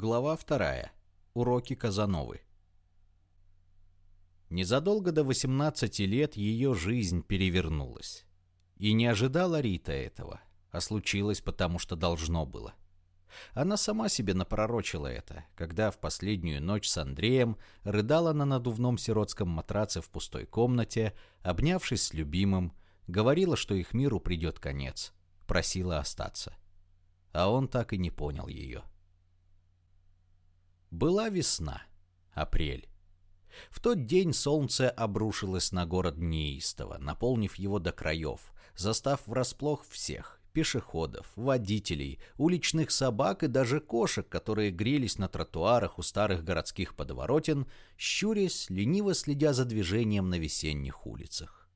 Глава вторая. Уроки Казановы. Незадолго до 18 лет ее жизнь перевернулась. И не ожидала Рита этого, а случилось потому, что должно было. Она сама себе напророчила это, когда в последнюю ночь с Андреем рыдала на надувном сиротском матраце в пустой комнате, обнявшись с любимым, говорила, что их миру придет конец, просила остаться. А он так и не понял ее. — была весна, апрель. В тот день солнце обрушилось на город неистово, наполнив его до краев, застав врасплох всех – пешеходов, водителей, уличных собак и даже кошек, которые грелись на тротуарах у старых городских подворотен, щурясь, лениво следя за движением на весенних улицах.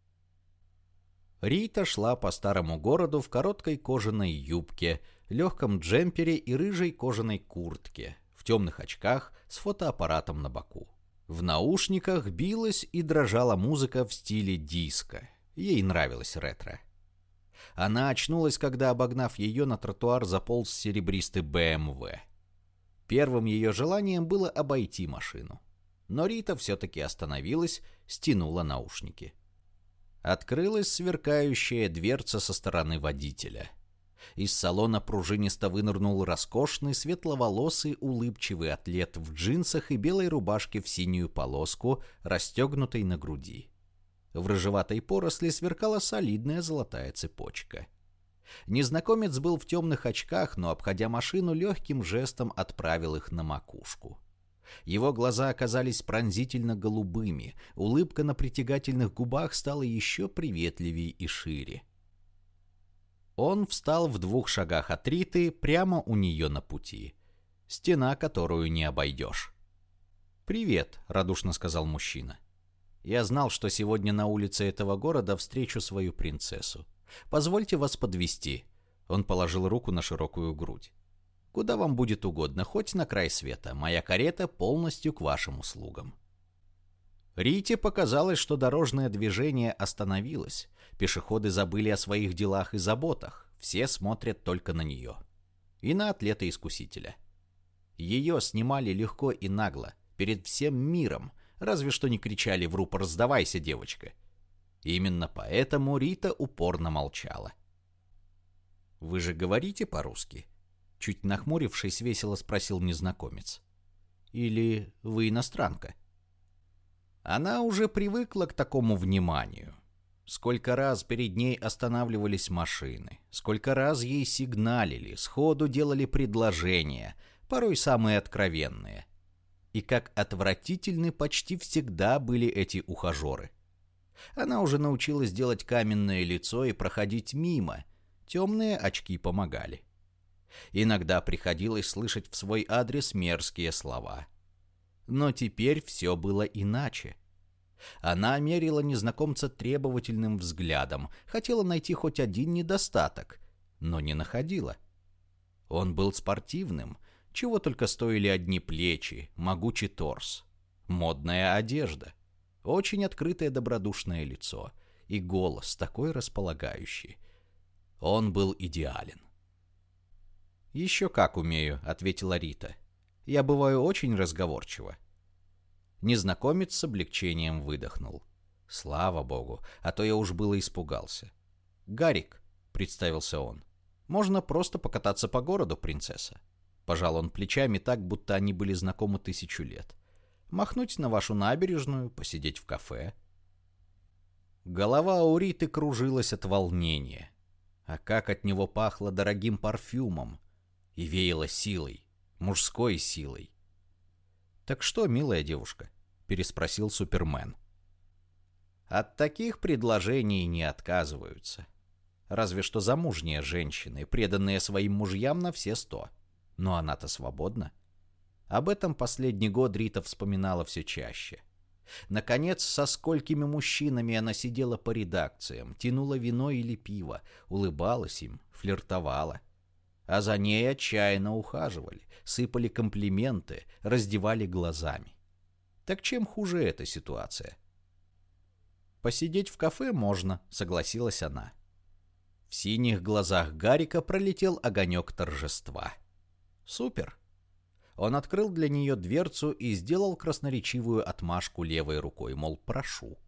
Рита шла по старому городу в короткой кожаной юбке, легком джемпере и рыжей кожаной куртке, в темных очках с фотоаппаратом на боку. В наушниках билась и дрожала музыка в стиле диско. Ей нравилось ретро. Она очнулась, когда, обогнав ее, на тротуар заполз серебристый БМВ. Первым ее желанием было обойти машину. Но Рита все-таки остановилась, стянула наушники. Открылась сверкающая дверца со стороны водителя — из салона пружинисто вынырнул роскошный, светловолосый, улыбчивый атлет в джинсах и белой рубашке в синюю полоску, расстегнутой на груди. В рыжеватой поросли сверкала солидная золотая цепочка. Незнакомец был в темных очках, но, обходя машину, легким жестом отправил их на макушку. Его глаза оказались пронзительно голубыми, улыбка на притягательных губах стала еще приветливее и шире. Он встал в двух шагах от Риты, прямо у нее на пути. Стена, которую не обойдешь. «Привет», — радушно сказал мужчина. «Я знал, что сегодня на улице этого города встречу свою принцессу. Позвольте вас подвести. Он положил руку на широкую грудь. «Куда вам будет угодно, хоть на край света. Моя карета полностью к вашим услугам». Рите показалось, что дорожное движение остановилось. Пешеходы забыли о своих делах и заботах. Все смотрят только на нее. И на атлета-искусителя. Ее снимали легко и нагло, перед всем миром, разве что не кричали в рупор «Сдавайся, девочка!». Именно поэтому Рита упорно молчала. «Вы же говорите по-русски?» Чуть нахмурившись, весело спросил незнакомец. «Или вы иностранка?» Она уже привыкла к такому вниманию. Сколько раз перед ней останавливались машины, сколько раз ей сигналили, сходу делали предложения, порой самые откровенные. И как отвратительны почти всегда были эти ухажеры. Она уже научилась делать каменное лицо и проходить мимо, темные очки помогали. Иногда приходилось слышать в свой адрес мерзкие слова – но теперь все было иначе. Она мерила незнакомца требовательным взглядом, хотела найти хоть один недостаток, но не находила. Он был спортивным, чего только стоили одни плечи, могучий торс, модная одежда, очень открытое добродушное лицо и голос такой располагающий. Он был идеален. «Еще как умею», — ответила Рита. Я бываю очень разговорчива. Незнакомец с облегчением выдохнул. Слава богу, а то я уж было испугался. «Гарик», — представился он. «Можно просто покататься по городу, принцесса». Пожал он плечами так, будто они были знакомы тысячу лет. «Махнуть на вашу набережную, посидеть в кафе». Голова у Риты кружилась от волнения. А как от него пахло дорогим парфюмом и веяло силой мужской силой. «Так что, милая девушка?» — переспросил Супермен. От таких предложений не отказываются. Разве что замужние женщины, преданные своим мужьям на все сто. Но она-то свободна. Об этом последний год Рита вспоминала все чаще. Наконец, со сколькими мужчинами она сидела по редакциям, тянула вино или пиво, улыбалась им, флиртовала — а за ней отчаянно ухаживали, сыпали комплименты, раздевали глазами. Так чем хуже эта ситуация? «Посидеть в кафе можно», — согласилась она. В синих глазах Гарика пролетел огонек торжества. «Супер!» Он открыл для нее дверцу и сделал красноречивую отмашку левой рукой, мол, прошу.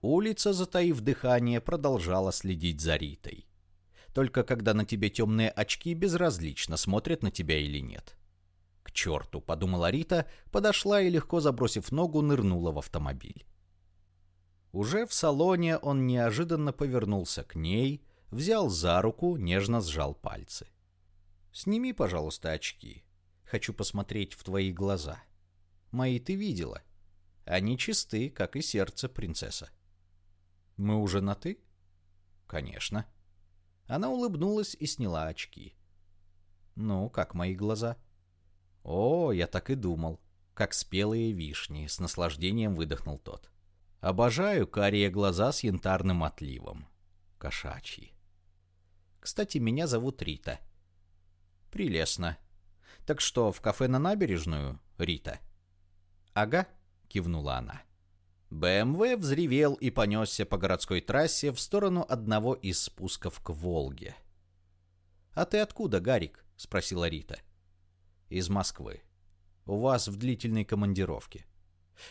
Улица, затаив дыхание, продолжала следить за Ритой. Только когда на тебе темные очки, безразлично, смотрят на тебя или нет. Черту, подумала Рита, подошла и, легко забросив ногу, нырнула в автомобиль. Уже в салоне он неожиданно повернулся к ней, взял за руку, нежно сжал пальцы. «Сними, пожалуйста, очки. Хочу посмотреть в твои глаза. Мои ты видела. Они чисты, как и сердце, принцесса». «Мы уже на «ты»?» «Конечно». Она улыбнулась и сняла очки. «Ну, как мои глаза?» «О, я так и думал. Как спелые вишни», — с наслаждением выдохнул тот. «Обожаю карие глаза с янтарным отливом. Кошачьи. Кстати, меня зовут Рита». «Прелестно. Так что, в кафе на набережную, Рита?» «Ага», — кивнула она. БМВ взревел и понесся по городской трассе в сторону одного из спусков к Волге. «А ты откуда, Гарик?» — спросила Рита. «Из Москвы. У вас в длительной командировке.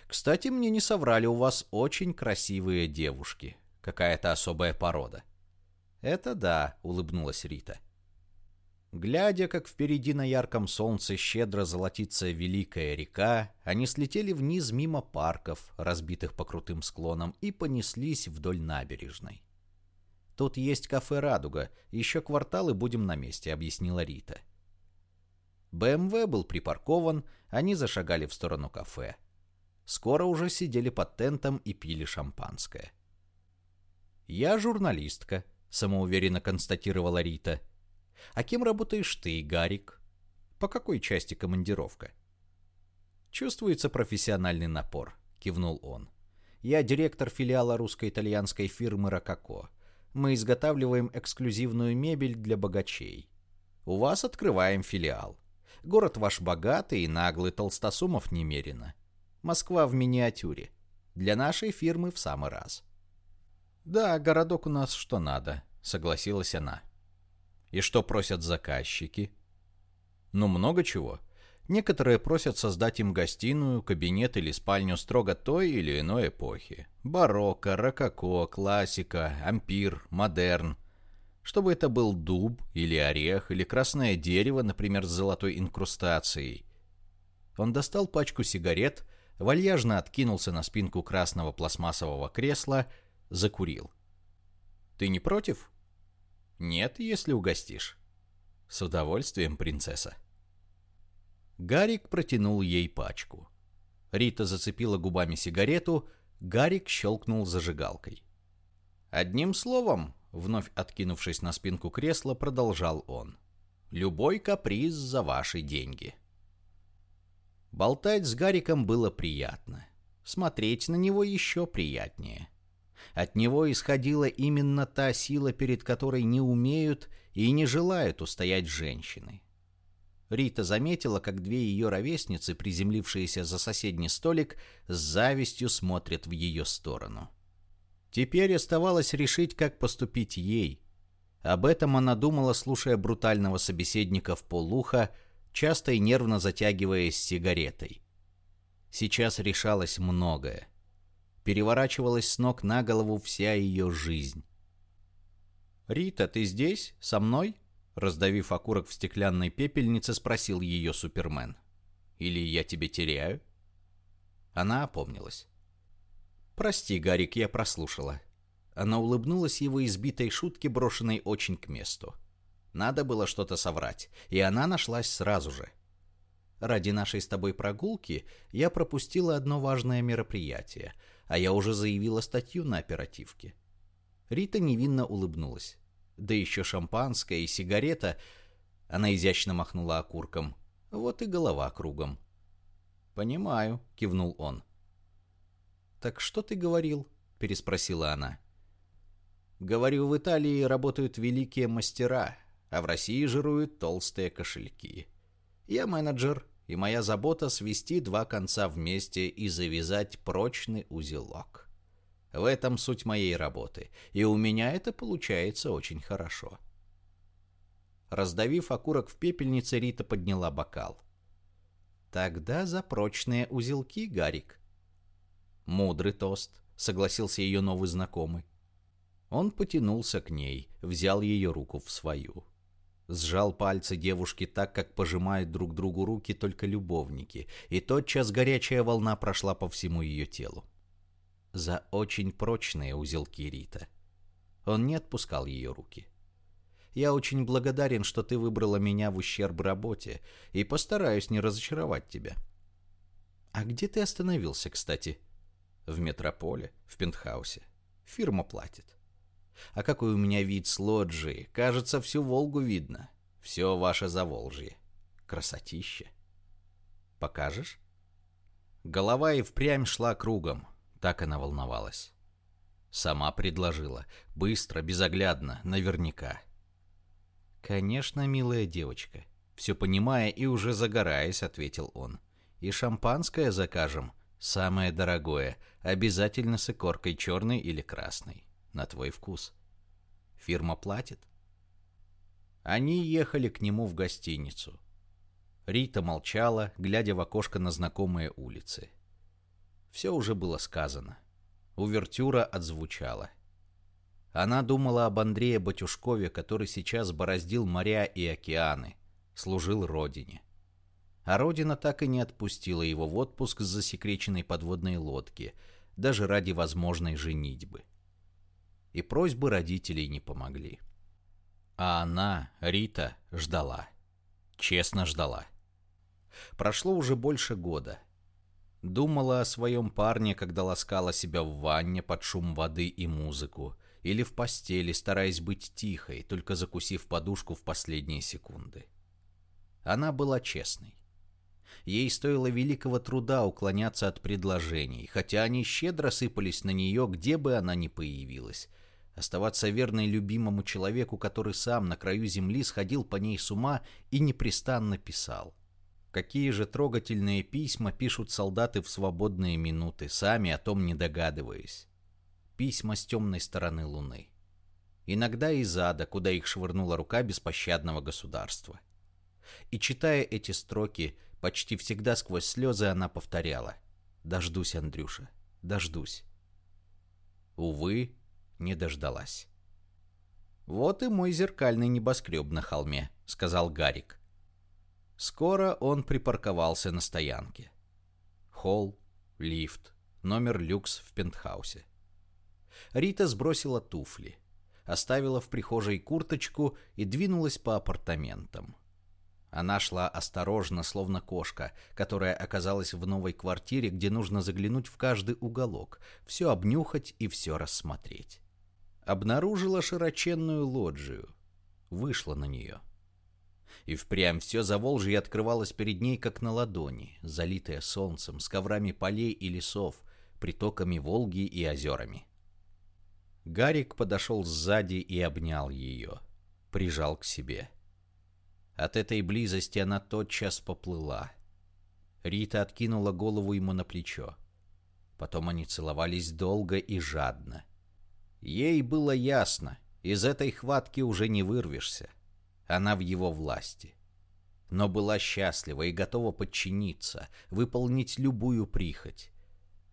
Кстати, мне не соврали, у вас очень красивые девушки. Какая-то особая порода». «Это да», — улыбнулась Рита. Глядя, как впереди на ярком солнце щедро золотится великая река, они слетели вниз мимо парков, разбитых по крутым склонам, и понеслись вдоль набережной. «Тут есть кафе «Радуга», еще кварталы будем на месте», — объяснила Рита. БМВ был припаркован, они зашагали в сторону кафе. Скоро уже сидели под тентом и пили шампанское. «Я журналистка», — самоуверенно констатировала Рита. А кем работаешь ты, Гарик? По какой части командировка? Чувствуется профессиональный напор, кивнул он. Я директор филиала русско-итальянской фирмы «Рококо». Мы изготавливаем эксклюзивную мебель для богачей. У вас открываем филиал. Город ваш богатый и наглый, толстосумов немерено. Москва в миниатюре. Для нашей фирмы в самый раз. Да, городок у нас что надо, согласилась она. И что просят заказчики? Ну, много чего. Некоторые просят создать им гостиную, кабинет или спальню строго той или иной эпохи. Барокко, рококо, классика, ампир, модерн. Чтобы это был дуб или орех или красное дерево, например, с золотой инкрустацией. Он достал пачку сигарет, вальяжно откинулся на спинку красного пластмассового кресла, закурил. «Ты не против?» Нет, если угостишь. С удовольствием, принцесса. Гарик протянул ей пачку. Рита зацепила губами сигарету, Гарик щелкнул зажигалкой. Одним словом, вновь откинувшись на спинку кресла, продолжал он. Любой каприз за ваши деньги. Болтать с Гариком было приятно. Смотреть на него еще приятнее. От него исходила именно та сила, перед которой не умеют и не желают устоять женщины. Рита заметила, как две ее ровесницы, приземлившиеся за соседний столик, с завистью смотрят в ее сторону. Теперь оставалось решить, как поступить ей. Об этом она думала, слушая брутального собеседника в полуха, часто и нервно затягиваясь сигаретой. Сейчас решалось многое переворачивалась с ног на голову вся ее жизнь. «Рита, ты здесь? Со мной?» Раздавив окурок в стеклянной пепельнице, спросил ее Супермен. «Или я тебя теряю?» Она опомнилась. «Прости, Гарик, я прослушала». Она улыбнулась его избитой шутке, брошенной очень к месту. Надо было что-то соврать, и она нашлась сразу же. «Ради нашей с тобой прогулки я пропустила одно важное мероприятие — а я уже заявила статью на оперативке. Рита невинно улыбнулась. Да еще шампанское и сигарета. Она изящно махнула окурком. Вот и голова кругом. «Понимаю», — кивнул он. «Так что ты говорил?» — переспросила она. «Говорю, в Италии работают великие мастера, а в России жируют толстые кошельки. Я менеджер, и моя забота свести два конца вместе и завязать прочный узелок. В этом суть моей работы, и у меня это получается очень хорошо. Раздавив окурок в пепельнице, Рита подняла бокал. Тогда за прочные узелки, Гарик. Мудрый тост, согласился ее новый знакомый. Он потянулся к ней, взял ее руку в свою. Сжал пальцы девушки так, как пожимают друг другу руки только любовники, и тотчас горячая волна прошла по всему ее телу. За очень прочные узелки Рита. Он не отпускал ее руки. Я очень благодарен, что ты выбрала меня в ущерб работе, и постараюсь не разочаровать тебя. А где ты остановился, кстати? В метрополе, в пентхаусе. Фирма платит. А какой у меня вид с лоджии. Кажется, всю Волгу видно. Все ваше Заволжье. Красотища. Покажешь? Голова и впрямь шла кругом. Так она волновалась. Сама предложила. Быстро, безоглядно, наверняка. «Конечно, милая девочка». Все понимая и уже загораясь, ответил он. «И шампанское закажем. Самое дорогое. Обязательно с икоркой черной или красной на твой вкус. Фирма платит. Они ехали к нему в гостиницу. Рита молчала, глядя в окошко на знакомые улицы. Все уже было сказано. Увертюра отзвучала. Она думала об Андрее Батюшкове, который сейчас бороздил моря и океаны, служил родине. А родина так и не отпустила его в отпуск с засекреченной подводной лодки, даже ради возможной женитьбы и просьбы родителей не помогли. А она, Рита, ждала. Честно ждала. Прошло уже больше года. Думала о своем парне, когда ласкала себя в ванне под шум воды и музыку, или в постели, стараясь быть тихой, только закусив подушку в последние секунды. Она была честной. Ей стоило великого труда уклоняться от предложений, хотя они щедро сыпались на нее, где бы она ни появилась, оставаться верной любимому человеку, который сам на краю земли сходил по ней с ума и непрестанно писал. Какие же трогательные письма пишут солдаты в свободные минуты, сами о том не догадываясь. Письма с темной стороны Луны. Иногда из ада, куда их швырнула рука беспощадного государства. И читая эти строки, почти всегда сквозь слезы она повторяла «Дождусь, Андрюша, дождусь». Увы, не дождалась. «Вот и мой зеркальный небоскреб на холме», — сказал Гарик. Скоро он припарковался на стоянке. Холл, лифт, номер люкс в пентхаусе. Рита сбросила туфли, оставила в прихожей курточку и двинулась по апартаментам. Она шла осторожно, словно кошка, которая оказалась в новой квартире, где нужно заглянуть в каждый уголок, все обнюхать и все рассмотреть обнаружила широченную лоджию. Вышла на нее. И впрямь все Заволжье открывалось перед ней, как на ладони, залитое солнцем, с коврами полей и лесов, притоками Волги и озерами. Гарик подошел сзади и обнял ее, прижал к себе. От этой близости она тотчас поплыла. Рита откинула голову ему на плечо. Потом они целовались долго и жадно. Ей было ясно, из этой хватки уже не вырвешься. Она в его власти. Но была счастлива и готова подчиниться, выполнить любую прихоть.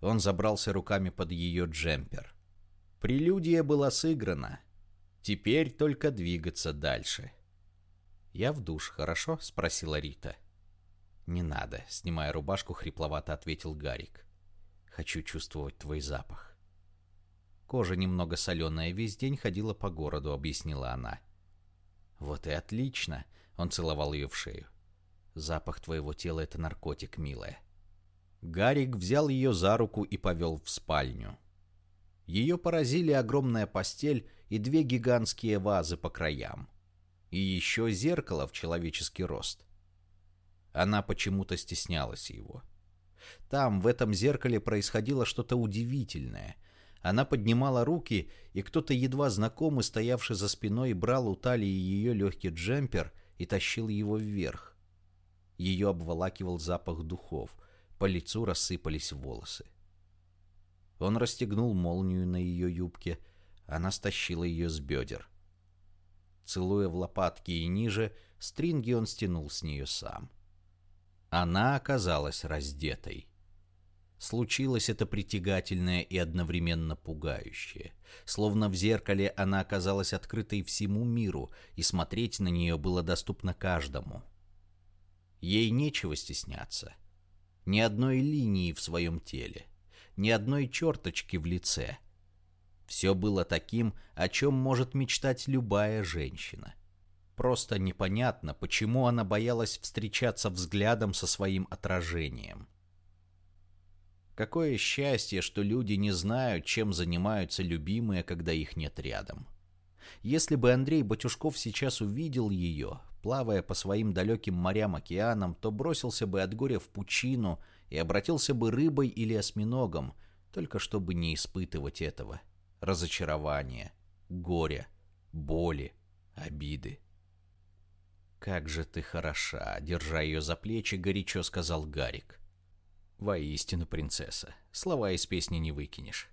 Он забрался руками под ее джемпер. Прелюдия была сыграна. Теперь только двигаться дальше. «Я в душ, хорошо?» — спросила Рита. «Не надо», — снимая рубашку, хрипловато ответил Гарик. «Хочу чувствовать твой запах». Кожа немного соленая, весь день ходила по городу, объяснила она. Вот и отлично, он целовал ее в шею. Запах твоего тела — это наркотик, милая. Гарик взял ее за руку и повел в спальню. Ее поразили огромная постель и две гигантские вазы по краям. И еще зеркало в человеческий рост. Она почему-то стеснялась его. Там, в этом зеркале, происходило что-то удивительное — она поднимала руки, и кто-то едва знакомый, стоявший за спиной, брал у талии ее легкий джемпер и тащил его вверх. Ее обволакивал запах духов, по лицу рассыпались волосы. Он расстегнул молнию на ее юбке, она стащила ее с бедер. Целуя в лопатки и ниже, стринги он стянул с нее сам. Она оказалась раздетой. Случилось это притягательное и одновременно пугающее. Словно в зеркале она оказалась открытой всему миру, и смотреть на нее было доступно каждому. Ей нечего стесняться. Ни одной линии в своем теле, ни одной черточки в лице. Все было таким, о чем может мечтать любая женщина. Просто непонятно, почему она боялась встречаться взглядом со своим отражением. Какое счастье, что люди не знают, чем занимаются любимые, когда их нет рядом. Если бы Андрей Батюшков сейчас увидел ее, плавая по своим далеким морям-океанам, то бросился бы от горя в пучину и обратился бы рыбой или осьминогом, только чтобы не испытывать этого. Разочарования, горя, боли, обиды. «Как же ты хороша!» — держа ее за плечи, горячо сказал Гарик. Воистину, принцесса, слова из песни не выкинешь.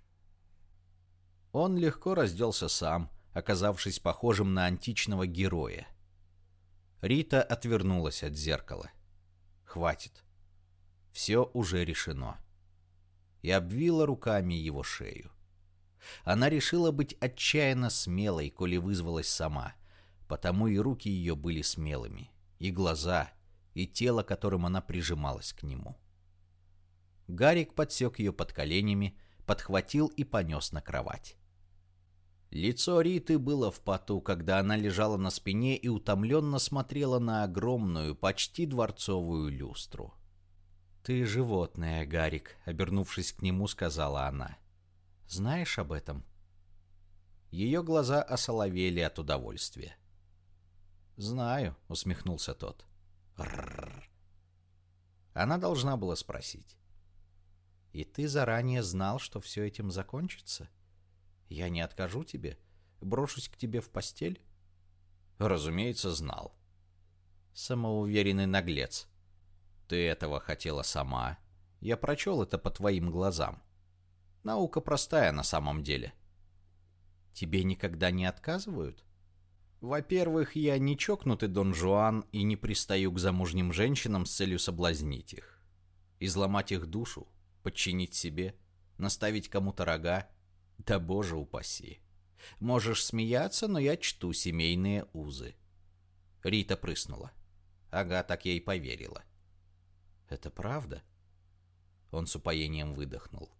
Он легко разделся сам, оказавшись похожим на античного героя. Рита отвернулась от зеркала. Хватит. Все уже решено. И обвила руками его шею. Она решила быть отчаянно смелой, коли вызвалась сама, потому и руки ее были смелыми, и глаза, и тело, которым она прижималась к нему. — Гарик подсек ее под коленями, подхватил и понес на кровать. Лицо Риты было в поту, когда она лежала на спине и утомленно смотрела на огромную, почти дворцовую люстру. «Ты животное, Гарик», — обернувшись к нему, сказала она. «Знаешь об этом?» Ее глаза осоловели от удовольствия. «Знаю», — усмехнулся тот. «Рррр». Она должна была спросить. И ты заранее знал, что все этим закончится? Я не откажу тебе, брошусь к тебе в постель? Разумеется, знал. Самоуверенный наглец. Ты этого хотела сама. Я прочел это по твоим глазам. Наука простая на самом деле. Тебе никогда не отказывают? Во-первых, я не чокнутый Дон Жуан и не пристаю к замужним женщинам с целью соблазнить их. Изломать их душу подчинить себе, наставить кому-то рога. Да боже упаси. Можешь смеяться, но я чту семейные узы. Рита прыснула. Ага, так я и поверила. Это правда? Он с упоением выдохнул.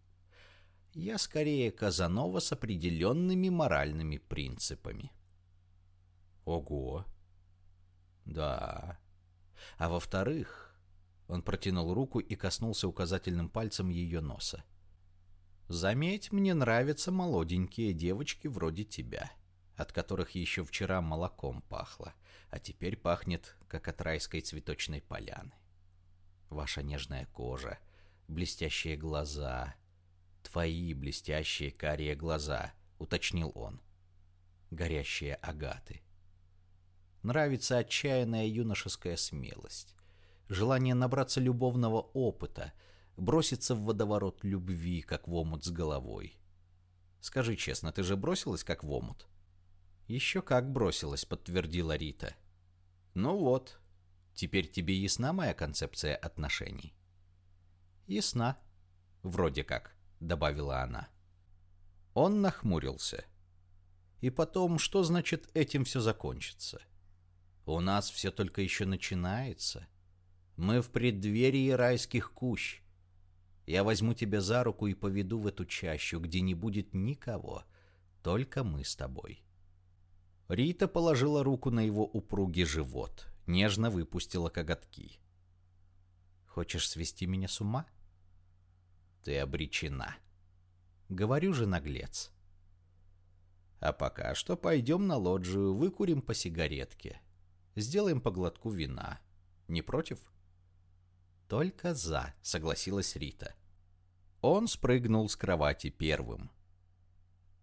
Я скорее Казанова с определенными моральными принципами. Ого. Да. А во-вторых, он протянул руку и коснулся указательным пальцем ее носа. «Заметь, мне нравятся молоденькие девочки вроде тебя, от которых еще вчера молоком пахло, а теперь пахнет, как от райской цветочной поляны. Ваша нежная кожа, блестящие глаза, твои блестящие карие глаза», — уточнил он. «Горящие агаты». Нравится отчаянная юношеская смелость желание набраться любовного опыта, броситься в водоворот любви, как в омут с головой. Скажи честно, ты же бросилась, как в омут? Еще как бросилась, подтвердила Рита. Ну вот, теперь тебе ясна моя концепция отношений? Ясна. Вроде как, добавила она. Он нахмурился. И потом, что значит этим все закончится? У нас все только еще начинается. Мы в преддверии райских кущ. Я возьму тебя за руку и поведу в эту чащу, где не будет никого, только мы с тобой. Рита положила руку на его упругий живот, нежно выпустила коготки. Хочешь свести меня с ума? Ты обречена. Говорю же, наглец. А пока что пойдем на лоджию, выкурим по сигаретке. Сделаем по глотку вина. Не против? — «Только за», — согласилась Рита. Он спрыгнул с кровати первым.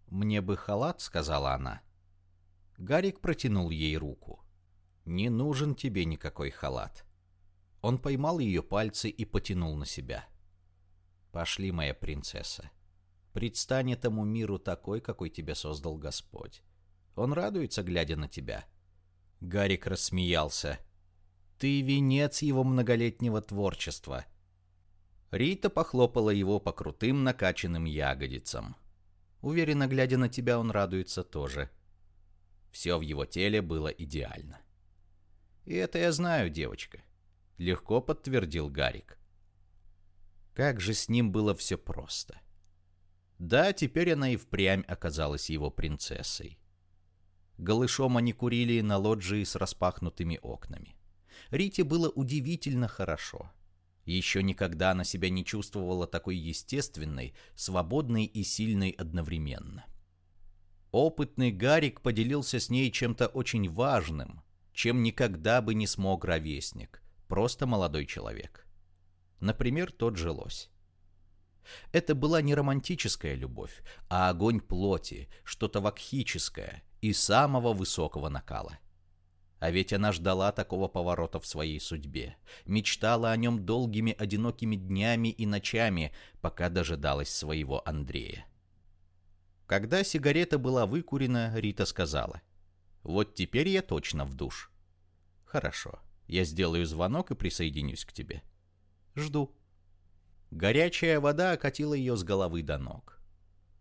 «Мне бы халат», — сказала она. Гарик протянул ей руку. «Не нужен тебе никакой халат». Он поймал ее пальцы и потянул на себя. «Пошли, моя принцесса. Предстань этому миру такой, какой тебя создал Господь. Он радуется, глядя на тебя». Гарик рассмеялся. Ты венец его многолетнего творчества. Рита похлопала его по крутым накачанным ягодицам. Уверенно глядя на тебя, он радуется тоже. Все в его теле было идеально. И это я знаю, девочка. Легко подтвердил Гарик. Как же с ним было все просто. Да, теперь она и впрямь оказалась его принцессой. Голышом они курили на лоджии с распахнутыми окнами. Рите было удивительно хорошо. Еще никогда она себя не чувствовала такой естественной, свободной и сильной одновременно. Опытный Гарик поделился с ней чем-то очень важным, чем никогда бы не смог ровесник, просто молодой человек. Например, тот же лось. Это была не романтическая любовь, а огонь плоти, что-то вакхическое и самого высокого накала. А ведь она ждала такого поворота в своей судьбе, мечтала о нем долгими одинокими днями и ночами, пока дожидалась своего Андрея. Когда сигарета была выкурена, Рита сказала, «Вот теперь я точно в душ». «Хорошо, я сделаю звонок и присоединюсь к тебе». «Жду». Горячая вода окатила ее с головы до ног.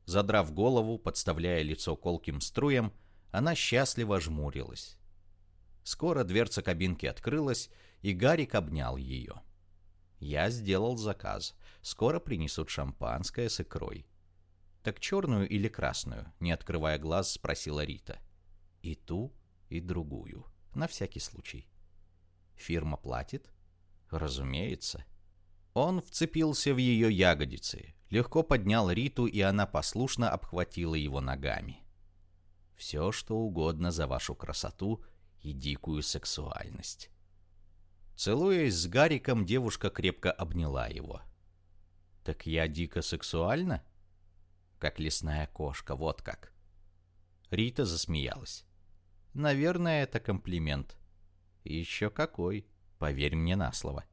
Задрав голову, подставляя лицо колким струям, она счастливо жмурилась. Скоро дверца кабинки открылась, и Гарик обнял ее. Я сделал заказ. Скоро принесут шампанское с икрой. «Так черную или красную?» — не открывая глаз, спросила Рита. «И ту, и другую. На всякий случай». «Фирма платит?» «Разумеется». Он вцепился в ее ягодицы, легко поднял Риту, и она послушно обхватила его ногами. «Все, что угодно за вашу красоту и дикую сексуальность». Целуясь с Гариком, девушка крепко обняла его. «Так я дико сексуальна?» «Как лесная кошка, вот как». Рита засмеялась. «Наверное, это комплимент». «Еще какой, поверь мне на слово».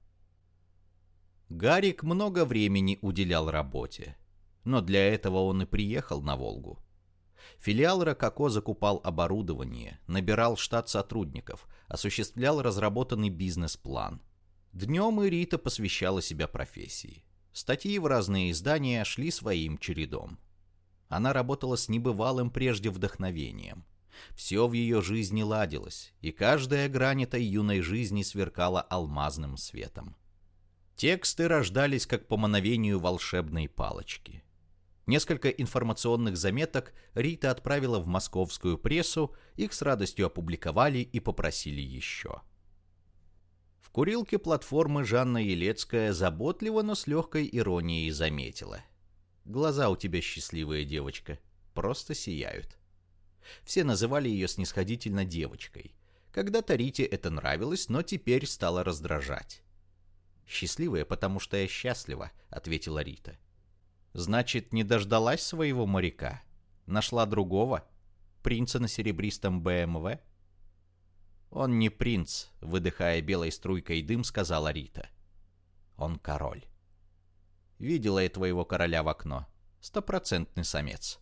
Гарик много времени уделял работе. Но для этого он и приехал на Волгу. Филиал Рококо закупал оборудование, набирал штат сотрудников, осуществлял разработанный бизнес-план. Днем и Рита посвящала себя профессии. Статьи в разные издания шли своим чередом. Она работала с небывалым прежде вдохновением. Все в ее жизни ладилось, и каждая грань этой юной жизни сверкала алмазным светом. Тексты рождались как по мановению волшебной палочки. Несколько информационных заметок Рита отправила в московскую прессу, их с радостью опубликовали и попросили еще. В курилке платформы Жанна Елецкая заботливо, но с легкой иронией заметила. «Глаза у тебя счастливая девочка, просто сияют». Все называли ее снисходительно девочкой. Когда-то Рите это нравилось, но теперь стало раздражать. «Счастливая, потому что я счастлива», — ответила Рита. «Значит, не дождалась своего моряка? Нашла другого? Принца на серебристом БМВ?» «Он не принц», — выдыхая белой струйкой дым, сказала Рита. «Он король». «Видела я твоего короля в окно. Стопроцентный самец».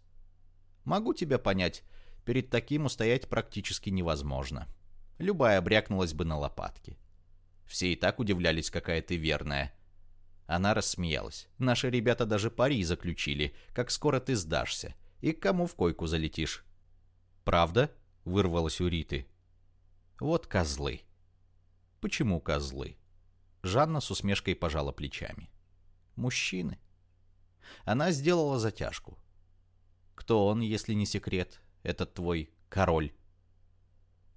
«Могу тебя понять, перед таким устоять практически невозможно. Любая брякнулась бы на лопатки». Все и так удивлялись, какая ты верная. Она рассмеялась. Наши ребята даже пари заключили, как скоро ты сдашься. И к кому в койку залетишь. Правда? Вырвалась у Риты. Вот козлы. Почему козлы? Жанна с усмешкой пожала плечами. Мужчины. Она сделала затяжку. Кто он, если не секрет, этот твой король?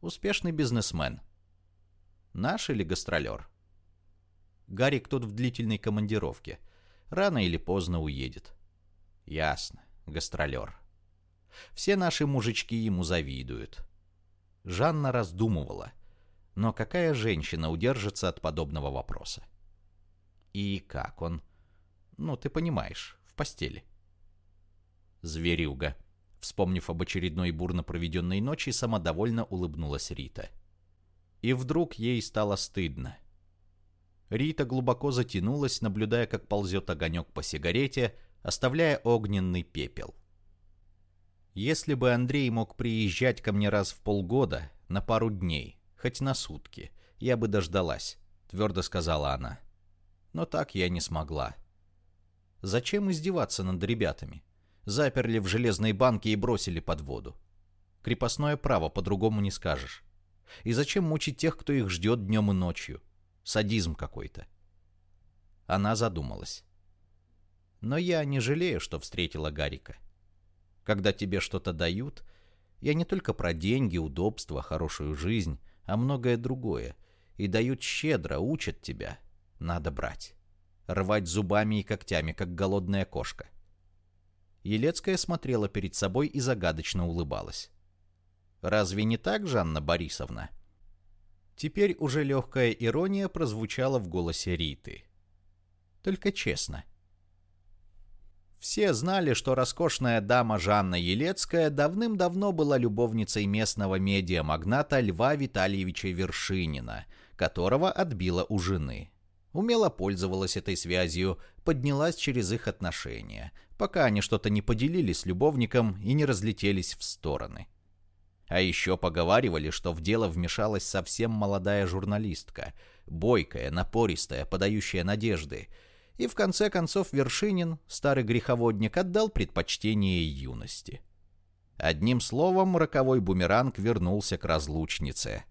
Успешный бизнесмен. Наш или гастролер? Гарик тут в длительной командировке. Рано или поздно уедет. Ясно, гастролер. Все наши мужички ему завидуют. Жанна раздумывала. Но какая женщина удержится от подобного вопроса? И как он? Ну, ты понимаешь, в постели. Зверюга. Вспомнив об очередной бурно проведенной ночи, самодовольно улыбнулась Рита. И вдруг ей стало стыдно. Рита глубоко затянулась, наблюдая, как ползет огонек по сигарете, оставляя огненный пепел. Если бы Андрей мог приезжать ко мне раз в полгода, на пару дней, хоть на сутки, я бы дождалась», — твердо сказала она. Но так я не смогла. Зачем издеваться над ребятами? Заперли в железной банке и бросили под воду. Крепостное право по-другому не скажешь. И зачем мучить тех, кто их ждет днем и ночью? Садизм какой-то. Она задумалась. Но я не жалею, что встретила Гарика. Когда тебе что-то дают, я не только про деньги, удобства, хорошую жизнь, а многое другое. И дают щедро, учат тебя. Надо брать. Рвать зубами и когтями, как голодная кошка. Елецкая смотрела перед собой и загадочно улыбалась. «Разве не так, Жанна Борисовна?» Теперь уже легкая ирония прозвучала в голосе Риты. «Только честно, все знали, что роскошная дама Жанна Елецкая давным-давно была любовницей местного медиамагната Льва Витальевича Вершинина, которого отбила у жены. Умело пользовалась этой связью, поднялась через их отношения, пока они что-то не поделили с любовником и не разлетелись в стороны. А еще поговаривали, что в дело вмешалась совсем молодая журналистка, бойкая, напористая, подающая надежды – и в конце концов Вершинин, старый греховодник, отдал предпочтение юности. Одним словом, роковой бумеранг вернулся к разлучнице.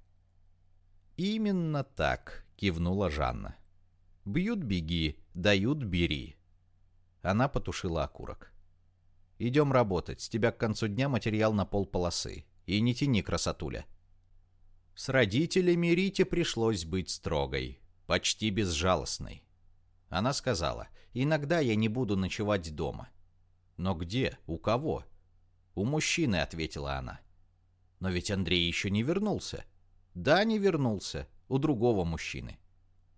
«Именно так», — кивнула Жанна. «Бьют — беги, дают — бери». Она потушила окурок. «Идем работать. С тебя к концу дня материал на пол полосы. И не тяни, красотуля». С родителями Рите пришлось быть строгой, почти безжалостной. Она сказала, иногда я не буду ночевать дома. Но где? У кого? У мужчины, ответила она. Но ведь Андрей еще не вернулся. Да, не вернулся. У другого мужчины.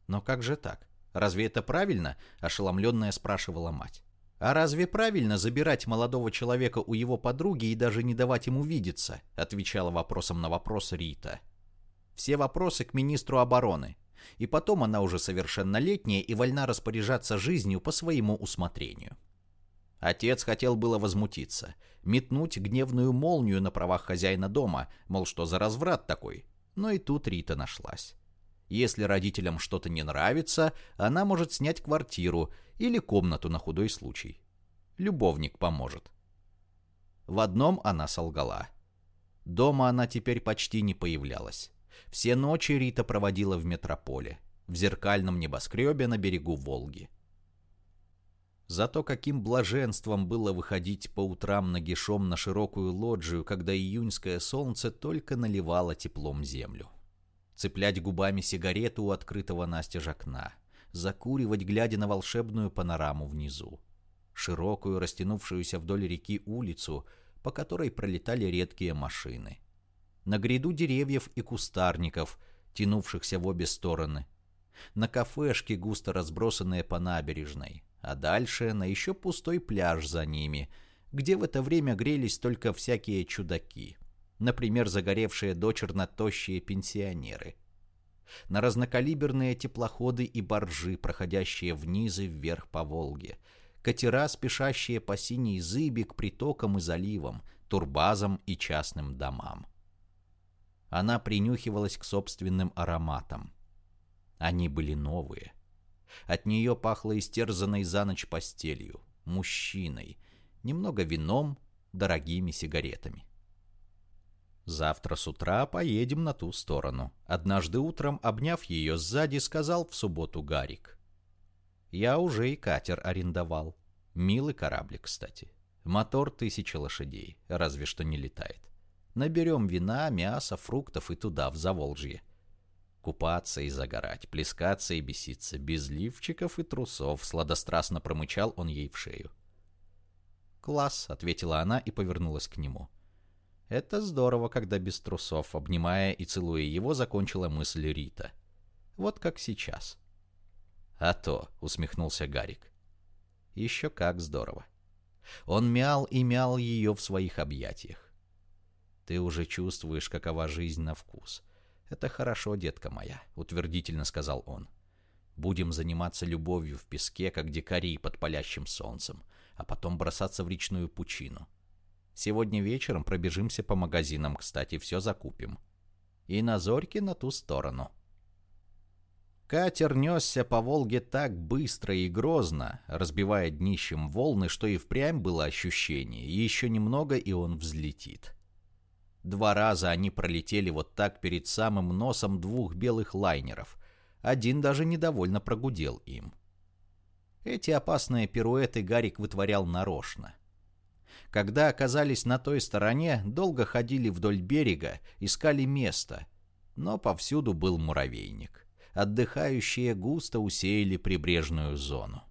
Но как же так? Разве это правильно? Ошеломленная спрашивала мать. «А разве правильно забирать молодого человека у его подруги и даже не давать ему видеться?» отвечала вопросом на вопрос Рита. «Все вопросы к министру обороны. И потом она уже совершеннолетняя и вольна распоряжаться жизнью по своему усмотрению. Отец хотел было возмутиться, метнуть гневную молнию на правах хозяина дома, мол, что за разврат такой. Но и тут Рита нашлась. Если родителям что-то не нравится, она может снять квартиру или комнату на худой случай. Любовник поможет. В одном она солгала. Дома она теперь почти не появлялась. Все ночи Рита проводила в метрополе, в зеркальном небоскребе на берегу Волги. Зато каким блаженством было выходить по утрам нагишом на широкую лоджию, когда июньское солнце только наливало теплом землю. Цеплять губами сигарету у открытого настежь окна, закуривать, глядя на волшебную панораму внизу. Широкую, растянувшуюся вдоль реки улицу, по которой пролетали редкие машины — на гряду деревьев и кустарников, тянувшихся в обе стороны, на кафешки, густо разбросанные по набережной, а дальше на еще пустой пляж за ними, где в это время грелись только всякие чудаки, например, загоревшие дочерно тощие пенсионеры, на разнокалиберные теплоходы и баржи, проходящие вниз и вверх по Волге, катера, спешащие по синей зыби к притокам и заливам, турбазам и частным домам. Она принюхивалась к собственным ароматам. Они были новые. От нее пахло истерзанной за ночь постелью, мужчиной, немного вином, дорогими сигаретами. Завтра с утра поедем на ту сторону. Однажды утром, обняв ее сзади, сказал в субботу Гарик. Я уже и катер арендовал. Милый кораблик, кстати. Мотор тысяча лошадей, разве что не летает. Наберем вина, мяса, фруктов и туда, в Заволжье. Купаться и загорать, плескаться и беситься, без лифчиков и трусов, сладострастно промычал он ей в шею. «Класс», — ответила она и повернулась к нему. «Это здорово, когда без трусов», — обнимая и целуя его, закончила мысль Рита. «Вот как сейчас». «А то», — усмехнулся Гарик. «Еще как здорово». Он мял и мял ее в своих объятиях. Ты уже чувствуешь, какова жизнь на вкус. Это хорошо, детка моя, утвердительно сказал он. Будем заниматься любовью в песке, как дикари под палящим солнцем, а потом бросаться в речную пучину. Сегодня вечером пробежимся по магазинам, кстати, все закупим. И на зорьке на ту сторону. Катер несся по Волге так быстро и грозно, разбивая днищем волны, что и впрямь было ощущение, и еще немного, и он взлетит. Два раза они пролетели вот так перед самым носом двух белых лайнеров. Один даже недовольно прогудел им. Эти опасные пируэты Гарик вытворял нарочно. Когда оказались на той стороне, долго ходили вдоль берега, искали место, но повсюду был муравейник отдыхающие густо усеяли прибрежную зону.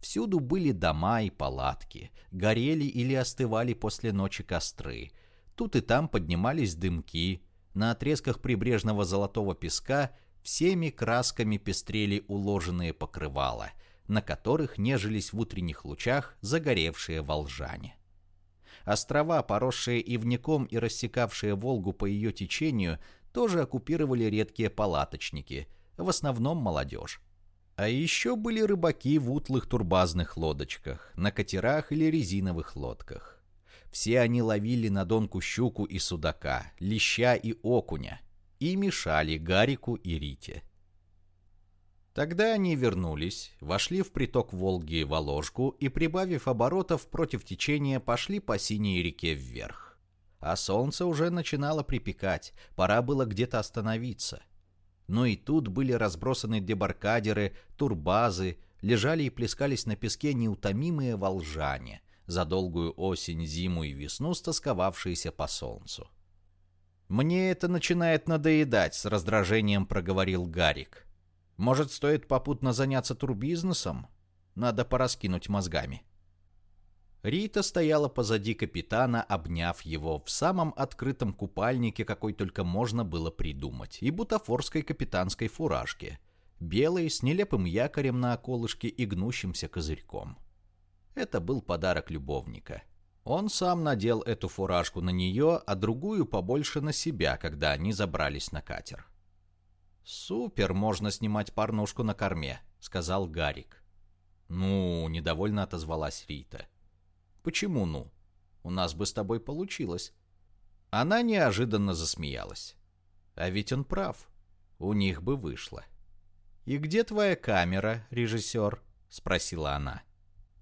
Всюду были дома и палатки, горели или остывали после ночи костры. Тут и там поднимались дымки. На отрезках прибрежного золотого песка всеми красками пестрели уложенные покрывала, на которых нежились в утренних лучах загоревшие волжане. Острова, поросшие ивняком и рассекавшие Волгу по ее течению, тоже оккупировали редкие палаточники, в основном молодежь. А еще были рыбаки в утлых турбазных лодочках, на катерах или резиновых лодках. Все они ловили на донку щуку и судака, леща и окуня, и мешали Гарику и Рите. Тогда они вернулись, вошли в приток Волги Воложку и, прибавив оборотов против течения, пошли по синей реке вверх. А солнце уже начинало припекать, пора было где-то остановиться. Но и тут были разбросаны дебаркадеры, турбазы, лежали и плескались на песке неутомимые волжане, за долгую осень, зиму и весну стосковавшиеся по солнцу. «Мне это начинает надоедать», — с раздражением проговорил Гарик. «Может, стоит попутно заняться турбизнесом? Надо пораскинуть мозгами». Рита стояла позади капитана, обняв его в самом открытом купальнике, какой только можно было придумать, и бутафорской капитанской фуражке, белой, с нелепым якорем на околышке и гнущимся козырьком. Это был подарок любовника. Он сам надел эту фуражку на нее, а другую побольше на себя, когда они забрались на катер. «Супер, можно снимать порнушку на корме», — сказал Гарик. «Ну», — недовольно отозвалась Рита. Почему ну? У нас бы с тобой получилось. Она неожиданно засмеялась. А ведь он прав. У них бы вышло. «И где твоя камера, режиссер?» — спросила она.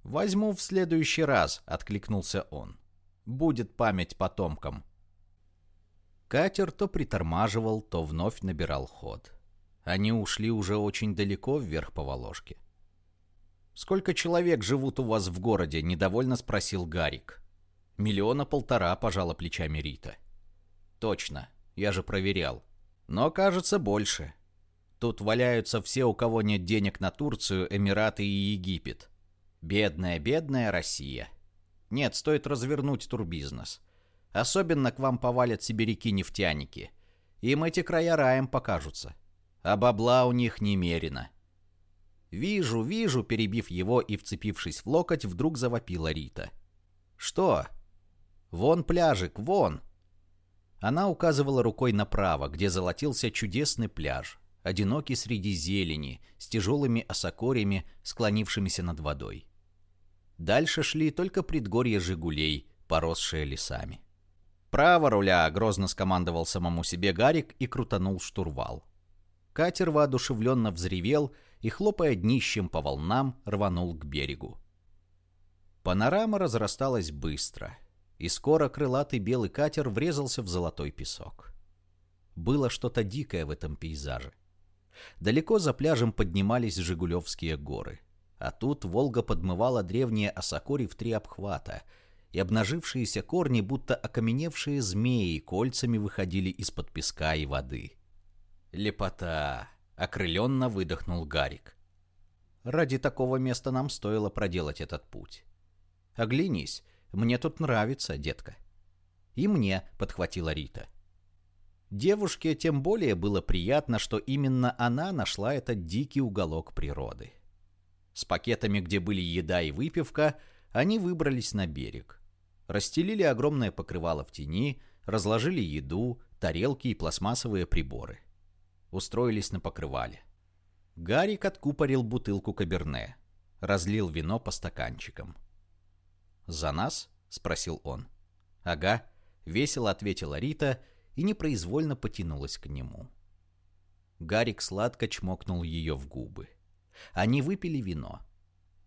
«Возьму в следующий раз», — откликнулся он. «Будет память потомкам». Катер то притормаживал, то вновь набирал ход. Они ушли уже очень далеко вверх по Воложке. «Сколько человек живут у вас в городе?» – недовольно спросил Гарик. «Миллиона полтора», – пожала плечами Рита. «Точно, я же проверял. Но, кажется, больше. Тут валяются все, у кого нет денег на Турцию, Эмираты и Египет. Бедная, бедная Россия. Нет, стоит развернуть турбизнес. Особенно к вам повалят сибиряки-нефтяники. Им эти края раем покажутся. А бабла у них немерено. «Вижу, вижу», — перебив его и вцепившись в локоть, вдруг завопила Рита. «Что?» «Вон пляжик, вон!» Она указывала рукой направо, где золотился чудесный пляж, одинокий среди зелени, с тяжелыми осокорями, склонившимися над водой. Дальше шли только предгорья «Жигулей», поросшие лесами. «Право руля!» — грозно скомандовал самому себе Гарик и крутанул штурвал. Катер воодушевленно взревел и, хлопая днищем по волнам, рванул к берегу. Панорама разрасталась быстро, и скоро крылатый белый катер врезался в золотой песок. Было что-то дикое в этом пейзаже. Далеко за пляжем поднимались Жигулевские горы, а тут Волга подмывала древние осокори в три обхвата, и обнажившиеся корни, будто окаменевшие змеи, кольцами выходили из-под песка и воды. Лепота! — окрыленно выдохнул Гарик. «Ради такого места нам стоило проделать этот путь. Оглянись, мне тут нравится, детка». «И мне», — подхватила Рита. Девушке тем более было приятно, что именно она нашла этот дикий уголок природы. С пакетами, где были еда и выпивка, они выбрались на берег. Расстелили огромное покрывало в тени, разложили еду, тарелки и пластмассовые приборы устроились на покрывале. Гарик откупорил бутылку каберне, разлил вино по стаканчикам. «За нас?» — спросил он. «Ага», — весело ответила Рита и непроизвольно потянулась к нему. Гарик сладко чмокнул ее в губы. Они выпили вино.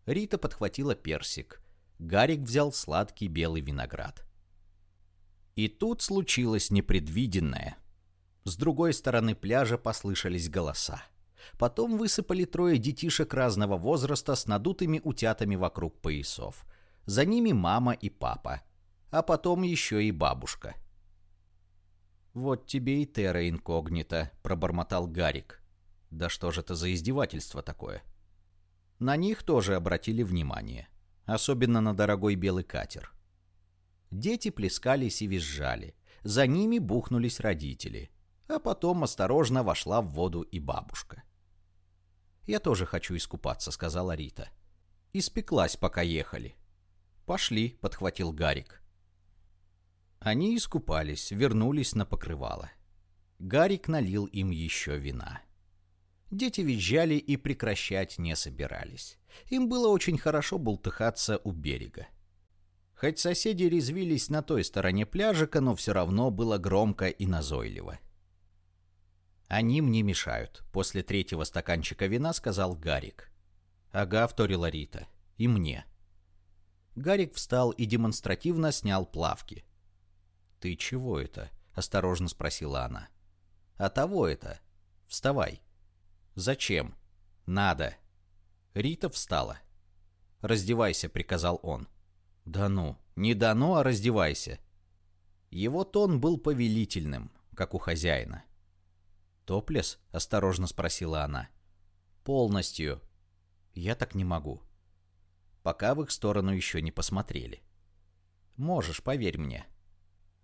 Рита подхватила персик. Гарик взял сладкий белый виноград. И тут случилось непредвиденное. С другой стороны пляжа послышались голоса. Потом высыпали трое детишек разного возраста с надутыми утятами вокруг поясов. За ними мама и папа. А потом еще и бабушка. «Вот тебе и терра инкогнито», — пробормотал Гарик. «Да что же это за издевательство такое?» На них тоже обратили внимание. Особенно на дорогой белый катер. Дети плескались и визжали. За ними бухнулись родители. А потом осторожно вошла в воду и бабушка. «Я тоже хочу искупаться», — сказала Рита. «Испеклась, пока ехали». «Пошли», — подхватил Гарик. Они искупались, вернулись на покрывало. Гарик налил им еще вина. Дети визжали и прекращать не собирались. Им было очень хорошо бултыхаться у берега. Хоть соседи резвились на той стороне пляжика, но все равно было громко и назойливо. «Они мне мешают», — после третьего стаканчика вина сказал Гарик. «Ага», — вторила Рита. «И мне». Гарик встал и демонстративно снял плавки. «Ты чего это?» — осторожно спросила она. «А того это. Вставай». «Зачем?» «Надо». Рита встала. «Раздевайся», — приказал он. «Да ну, не дано, а раздевайся». Его тон был повелительным, как у хозяина. «Топлес?» — осторожно спросила она. «Полностью». «Я так не могу». Пока в их сторону еще не посмотрели. «Можешь, поверь мне».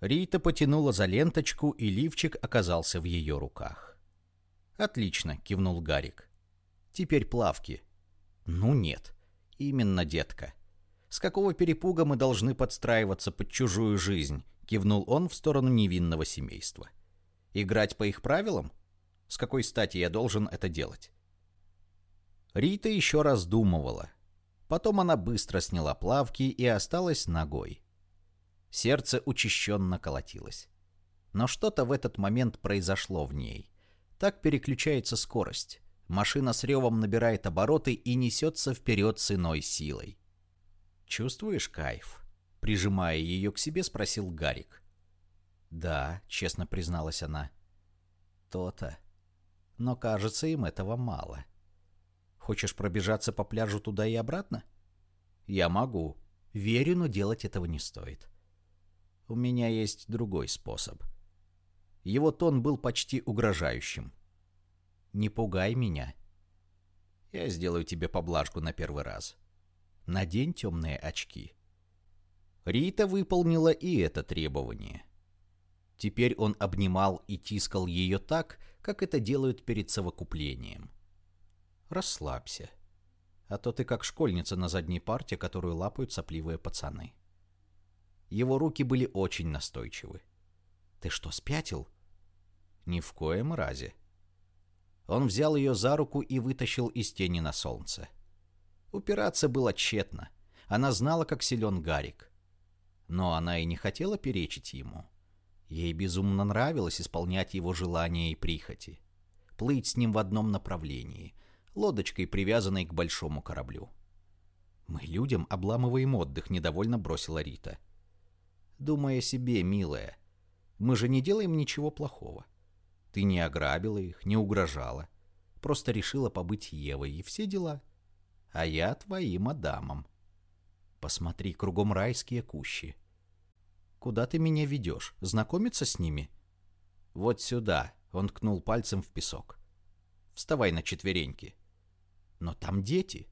Рита потянула за ленточку, и лифчик оказался в ее руках. «Отлично», — кивнул Гарик. «Теперь плавки». «Ну нет. Именно, детка. С какого перепуга мы должны подстраиваться под чужую жизнь?» — кивнул он в сторону невинного семейства. «Играть по их правилам? С какой стати я должен это делать? Рита еще раздумывала. Потом она быстро сняла плавки и осталась ногой. Сердце учащенно колотилось. Но что-то в этот момент произошло в ней. Так переключается скорость. Машина с ревом набирает обороты и несется вперед с иной силой. «Чувствуешь кайф?» Прижимая ее к себе, спросил Гарик. «Да», — честно призналась она. «То-то но, кажется, им этого мало. Хочешь пробежаться по пляжу туда и обратно? Я могу. Верю, но делать этого не стоит. У меня есть другой способ. Его тон был почти угрожающим. Не пугай меня. Я сделаю тебе поблажку на первый раз. Надень темные очки. Рита выполнила и это требование. Теперь он обнимал и тискал ее так, как это делают перед совокуплением. Расслабься. А то ты как школьница на задней парте, которую лапают сопливые пацаны. Его руки были очень настойчивы. Ты что, спятил? Ни в коем разе. Он взял ее за руку и вытащил из тени на солнце. Упираться было тщетно. Она знала, как силен Гарик. Но она и не хотела перечить ему. Ей безумно нравилось исполнять его желания и прихоти. Плыть с ним в одном направлении, лодочкой, привязанной к большому кораблю. «Мы людям обламываем отдых», — недовольно бросила Рита. «Думай о себе, милая. Мы же не делаем ничего плохого. Ты не ограбила их, не угрожала. Просто решила побыть Евой, и все дела. А я твоим Адамом. Посмотри, кругом райские кущи. Куда ты меня ведешь? Знакомиться с ними? Вот сюда. Он ткнул пальцем в песок. Вставай на четвереньки. Но там дети.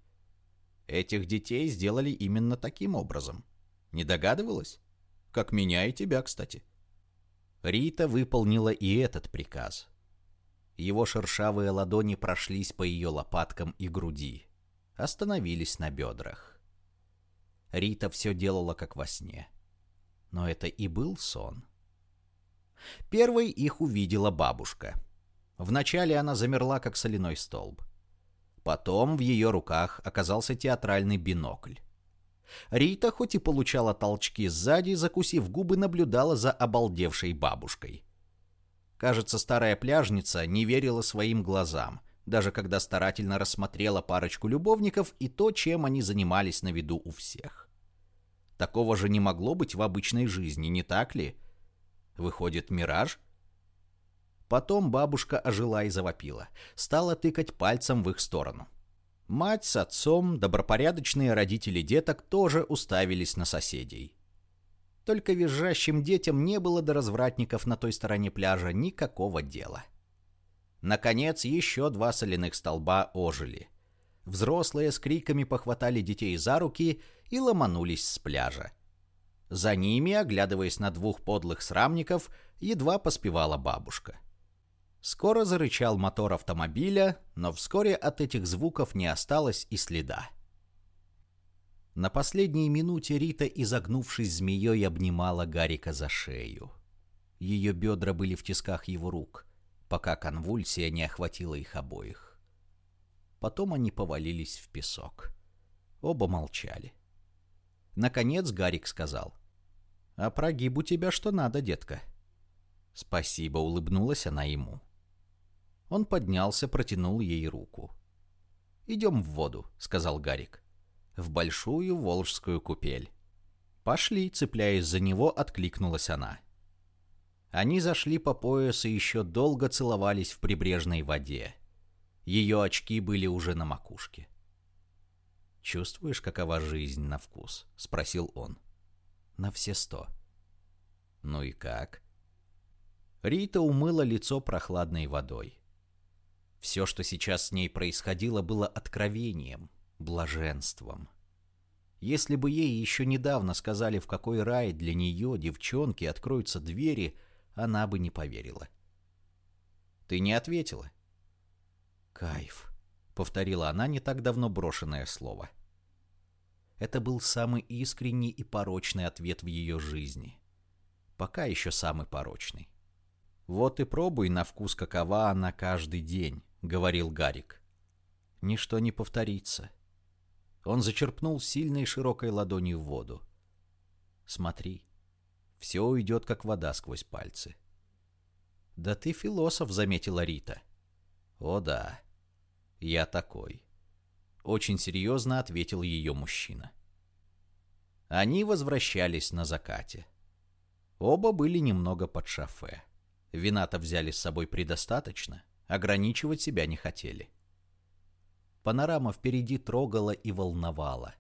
Этих детей сделали именно таким образом. Не догадывалась? Как меня и тебя, кстати. Рита выполнила и этот приказ. Его шершавые ладони прошлись по ее лопаткам и груди. Остановились на бедрах. Рита все делала как во сне. — но это и был сон. Первой их увидела бабушка. Вначале она замерла, как соляной столб. Потом в ее руках оказался театральный бинокль. Рита, хоть и получала толчки сзади, закусив губы, наблюдала за обалдевшей бабушкой. Кажется, старая пляжница не верила своим глазам, даже когда старательно рассмотрела парочку любовников и то, чем они занимались на виду у всех. Такого же не могло быть в обычной жизни, не так ли? Выходит, мираж? Потом бабушка ожила и завопила, стала тыкать пальцем в их сторону. Мать с отцом, добропорядочные родители деток тоже уставились на соседей. Только визжащим детям не было до развратников на той стороне пляжа никакого дела. Наконец, еще два соляных столба ожили. Взрослые с криками похватали детей за руки и ломанулись с пляжа. За ними, оглядываясь на двух подлых срамников, едва поспевала бабушка. Скоро зарычал мотор автомобиля, но вскоре от этих звуков не осталось и следа. На последней минуте Рита, изогнувшись змеей, обнимала Гарика за шею. Ее бедра были в тисках его рук, пока конвульсия не охватила их обоих. Потом они повалились в песок. Оба молчали. Наконец Гарик сказал. «А прогиб у тебя что надо, детка?» «Спасибо», — улыбнулась она ему. Он поднялся, протянул ей руку. «Идем в воду», — сказал Гарик. «В большую волжскую купель». «Пошли», — цепляясь за него, откликнулась она. Они зашли по пояс и еще долго целовались в прибрежной воде. Ее очки были уже на макушке. «Чувствуешь, какова жизнь на вкус?» — спросил он. «На все сто». «Ну и как?» Рита умыла лицо прохладной водой. Все, что сейчас с ней происходило, было откровением, блаженством. Если бы ей еще недавно сказали, в какой рай для нее, девчонки, откроются двери, она бы не поверила. «Ты не ответила?» «Кайф», — повторила она не так давно брошенное слово. Это был самый искренний и порочный ответ в ее жизни. Пока еще самый порочный. «Вот и пробуй на вкус, какова она каждый день», — говорил Гарик. «Ничто не повторится». Он зачерпнул сильной широкой ладонью в воду. «Смотри, все уйдет, как вода сквозь пальцы». «Да ты философ», — заметила Рита. «О да, «Я такой», — очень серьезно ответил ее мужчина. Они возвращались на закате. Оба были немного под шофе. Вина-то взяли с собой предостаточно, ограничивать себя не хотели. Панорама впереди трогала и волновала.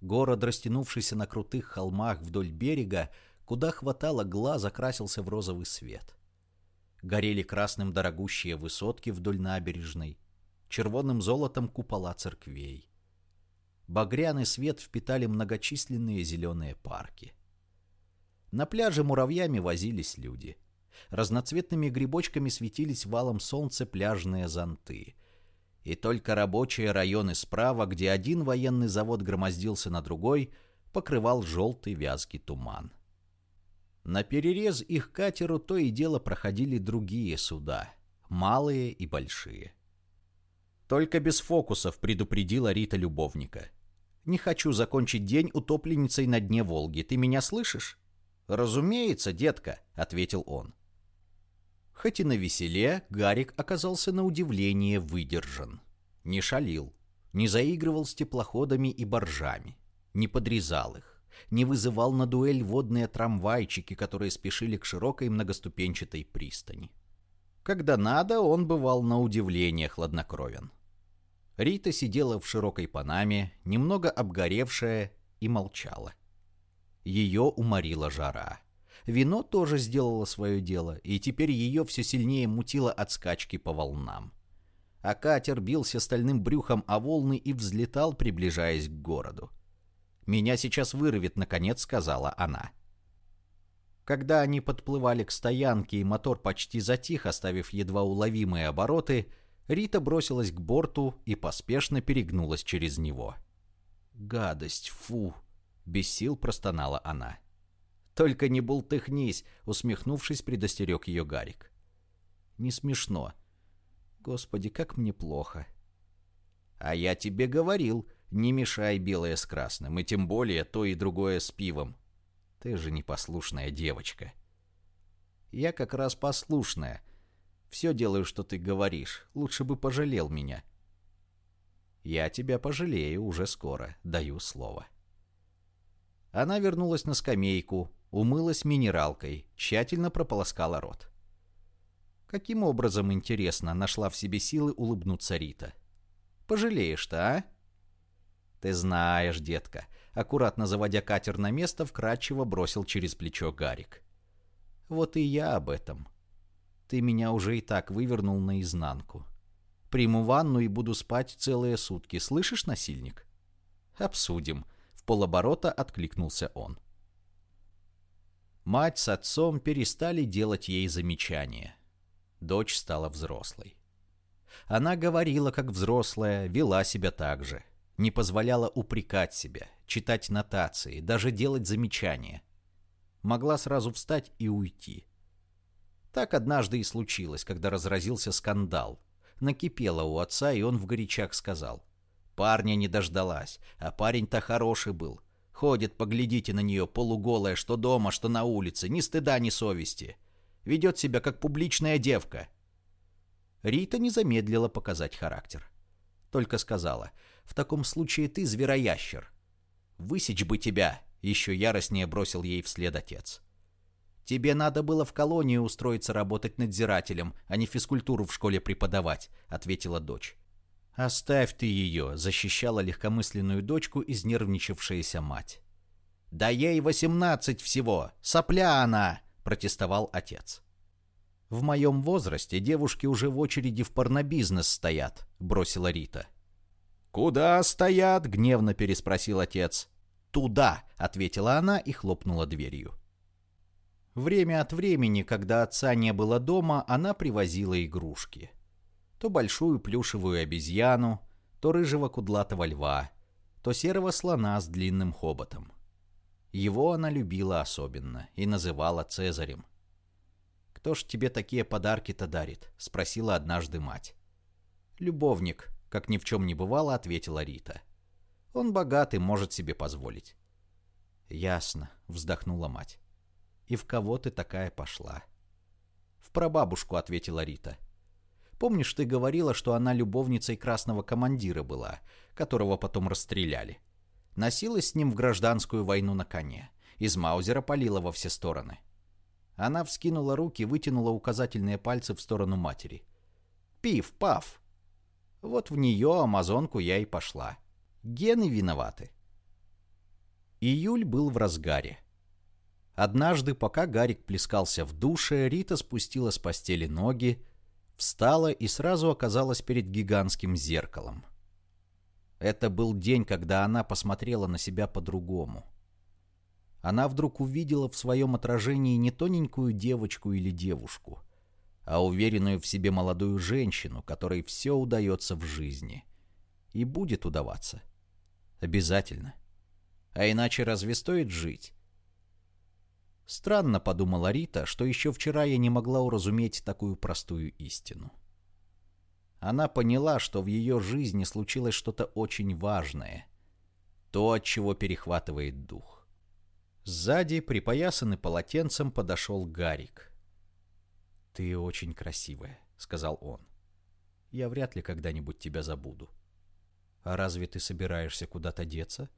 Город, растянувшийся на крутых холмах вдоль берега, куда хватало глаз, окрасился в розовый свет. Горели красным дорогущие высотки вдоль набережной, червонным золотом купола церквей. Багряный свет впитали многочисленные зеленые парки. На пляже муравьями возились люди. Разноцветными грибочками светились валом солнца пляжные зонты. И только рабочие районы справа, где один военный завод громоздился на другой, покрывал желтый вязкий туман. На перерез их катеру то и дело проходили другие суда, малые и большие. Только без фокусов предупредила Рита любовника. Не хочу закончить день утопленницей на дне Волги. Ты меня слышишь? Разумеется, детка, ответил он. Хоть и на веселе, Гарик оказался на удивление выдержан. Не шалил, не заигрывал с теплоходами и боржами, не подрезал их, не вызывал на дуэль водные трамвайчики, которые спешили к широкой многоступенчатой пристани. Когда надо, он бывал на удивление хладнокровен. Рита сидела в широкой панаме, немного обгоревшая, и молчала. Ее уморила жара. Вино тоже сделало свое дело, и теперь ее все сильнее мутило от скачки по волнам. А катер бился стальным брюхом о волны и взлетал, приближаясь к городу. «Меня сейчас вырвет», — наконец сказала она. Когда они подплывали к стоянке, и мотор почти затих, оставив едва уловимые обороты, — Рита бросилась к борту и поспешно перегнулась через него. «Гадость, фу!» — без сил простонала она. «Только не бултыхнись!» — усмехнувшись, предостерег ее Гарик. «Не смешно. Господи, как мне плохо!» «А я тебе говорил, не мешай белое с красным, и тем более то и другое с пивом. Ты же непослушная девочка». Я как раз послушная. Все делаю, что ты говоришь. Лучше бы пожалел меня. Я тебя пожалею уже скоро, даю слово. Она вернулась на скамейку, умылась минералкой, тщательно прополоскала рот. Каким образом, интересно, нашла в себе силы улыбнуться Рита? Пожалеешь-то, а? Ты знаешь, детка, аккуратно заводя катер на место, вкрадчиво бросил через плечо Гарик. Вот и я об этом. Ты меня уже и так вывернул наизнанку. Приму ванну и буду спать целые сутки. Слышишь, насильник? Обсудим. В полоборота откликнулся он. Мать с отцом перестали делать ей замечания. Дочь стала взрослой. Она говорила как взрослая, вела себя так же. Не позволяла упрекать себя, читать нотации, даже делать замечания. Могла сразу встать и уйти. Так однажды и случилось, когда разразился скандал. Накипело у отца, и он в горячах сказал. Парня не дождалась, а парень-то хороший был. Ходит, поглядите на нее, полуголая, что дома, что на улице, ни стыда, ни совести. Ведет себя, как публичная девка. Рита не замедлила показать характер. Только сказала, в таком случае ты звероящер. Высечь бы тебя, еще яростнее бросил ей вслед отец. «Тебе надо было в колонию устроиться работать надзирателем, а не физкультуру в школе преподавать», — ответила дочь. «Оставь ты ее», — защищала легкомысленную дочку изнервничавшаяся мать. «Да ей восемнадцать всего! Сопля она!» — протестовал отец. «В моем возрасте девушки уже в очереди в порнобизнес стоят», — бросила Рита. «Куда стоят?» — гневно переспросил отец. «Туда», — ответила она и хлопнула дверью. Время от времени, когда отца не было дома, она привозила игрушки. То большую плюшевую обезьяну, то рыжего кудлатого льва, то серого слона с длинным хоботом. Его она любила особенно и называла Цезарем. «Кто ж тебе такие подарки-то дарит?» — спросила однажды мать. «Любовник», — как ни в чем не бывало, ответила Рита. «Он богатый, может себе позволить». «Ясно», — вздохнула мать. И в кого ты такая пошла?» «В прабабушку», — ответила Рита. «Помнишь, ты говорила, что она любовницей красного командира была, которого потом расстреляли? Носилась с ним в гражданскую войну на коне. Из Маузера палила во все стороны». Она вскинула руки, вытянула указательные пальцы в сторону матери. «Пив, пав!» Вот в нее, амазонку, я и пошла. Гены виноваты. Июль был в разгаре. Однажды, пока Гарик плескался в душе, Рита спустила с постели ноги, встала и сразу оказалась перед гигантским зеркалом. Это был день, когда она посмотрела на себя по-другому. Она вдруг увидела в своем отражении не тоненькую девочку или девушку, а уверенную в себе молодую женщину, которой все удается в жизни. И будет удаваться. Обязательно. А иначе разве стоит жить? Странно, подумала Рита, что еще вчера я не могла уразуметь такую простую истину. Она поняла, что в ее жизни случилось что-то очень важное. То, от чего перехватывает дух. Сзади, припоясанный полотенцем, подошел Гарик. «Ты очень красивая», — сказал он. «Я вряд ли когда-нибудь тебя забуду». «А разве ты собираешься куда-то деться?»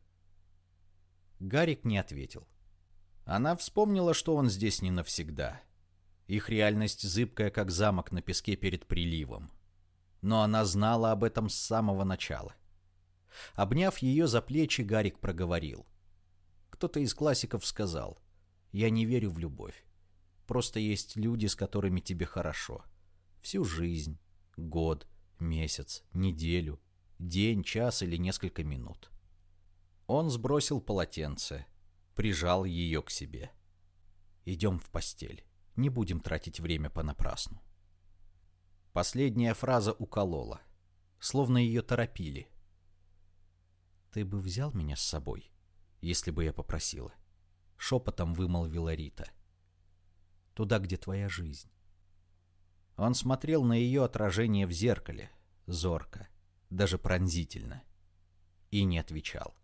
Гарик не ответил. Она вспомнила, что он здесь не навсегда. Их реальность зыбкая, как замок на песке перед приливом. Но она знала об этом с самого начала. Обняв ее за плечи, Гарик проговорил. Кто-то из классиков сказал, «Я не верю в любовь. Просто есть люди, с которыми тебе хорошо. Всю жизнь, год, месяц, неделю, день, час или несколько минут». Он сбросил полотенце, прижал ее к себе. «Идем в постель. Не будем тратить время понапрасну». Последняя фраза уколола, словно ее торопили. «Ты бы взял меня с собой, если бы я попросила?» Шепотом вымолвила Рита. «Туда, где твоя жизнь». Он смотрел на ее отражение в зеркале, зорко, даже пронзительно, и не отвечал.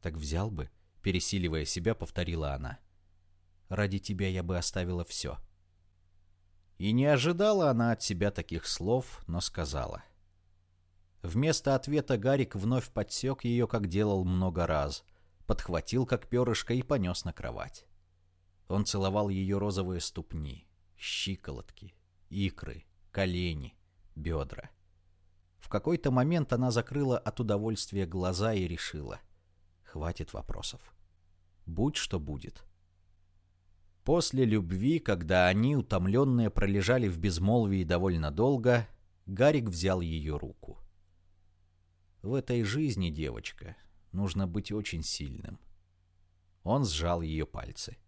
«Так взял бы», Пересиливая себя, повторила она. «Ради тебя я бы оставила все. И не ожидала она от себя таких слов, но сказала. Вместо ответа Гарик вновь подсек ее, как делал много раз, подхватил, как перышко, и понес на кровать. Он целовал ее розовые ступни, щиколотки, икры, колени, бедра. В какой-то момент она закрыла от удовольствия глаза и решила. Хватит вопросов. Будь что будет. После любви, когда они, утомленные, пролежали в безмолвии довольно долго, Гарик взял ее руку. В этой жизни, девочка, нужно быть очень сильным. Он сжал ее пальцы.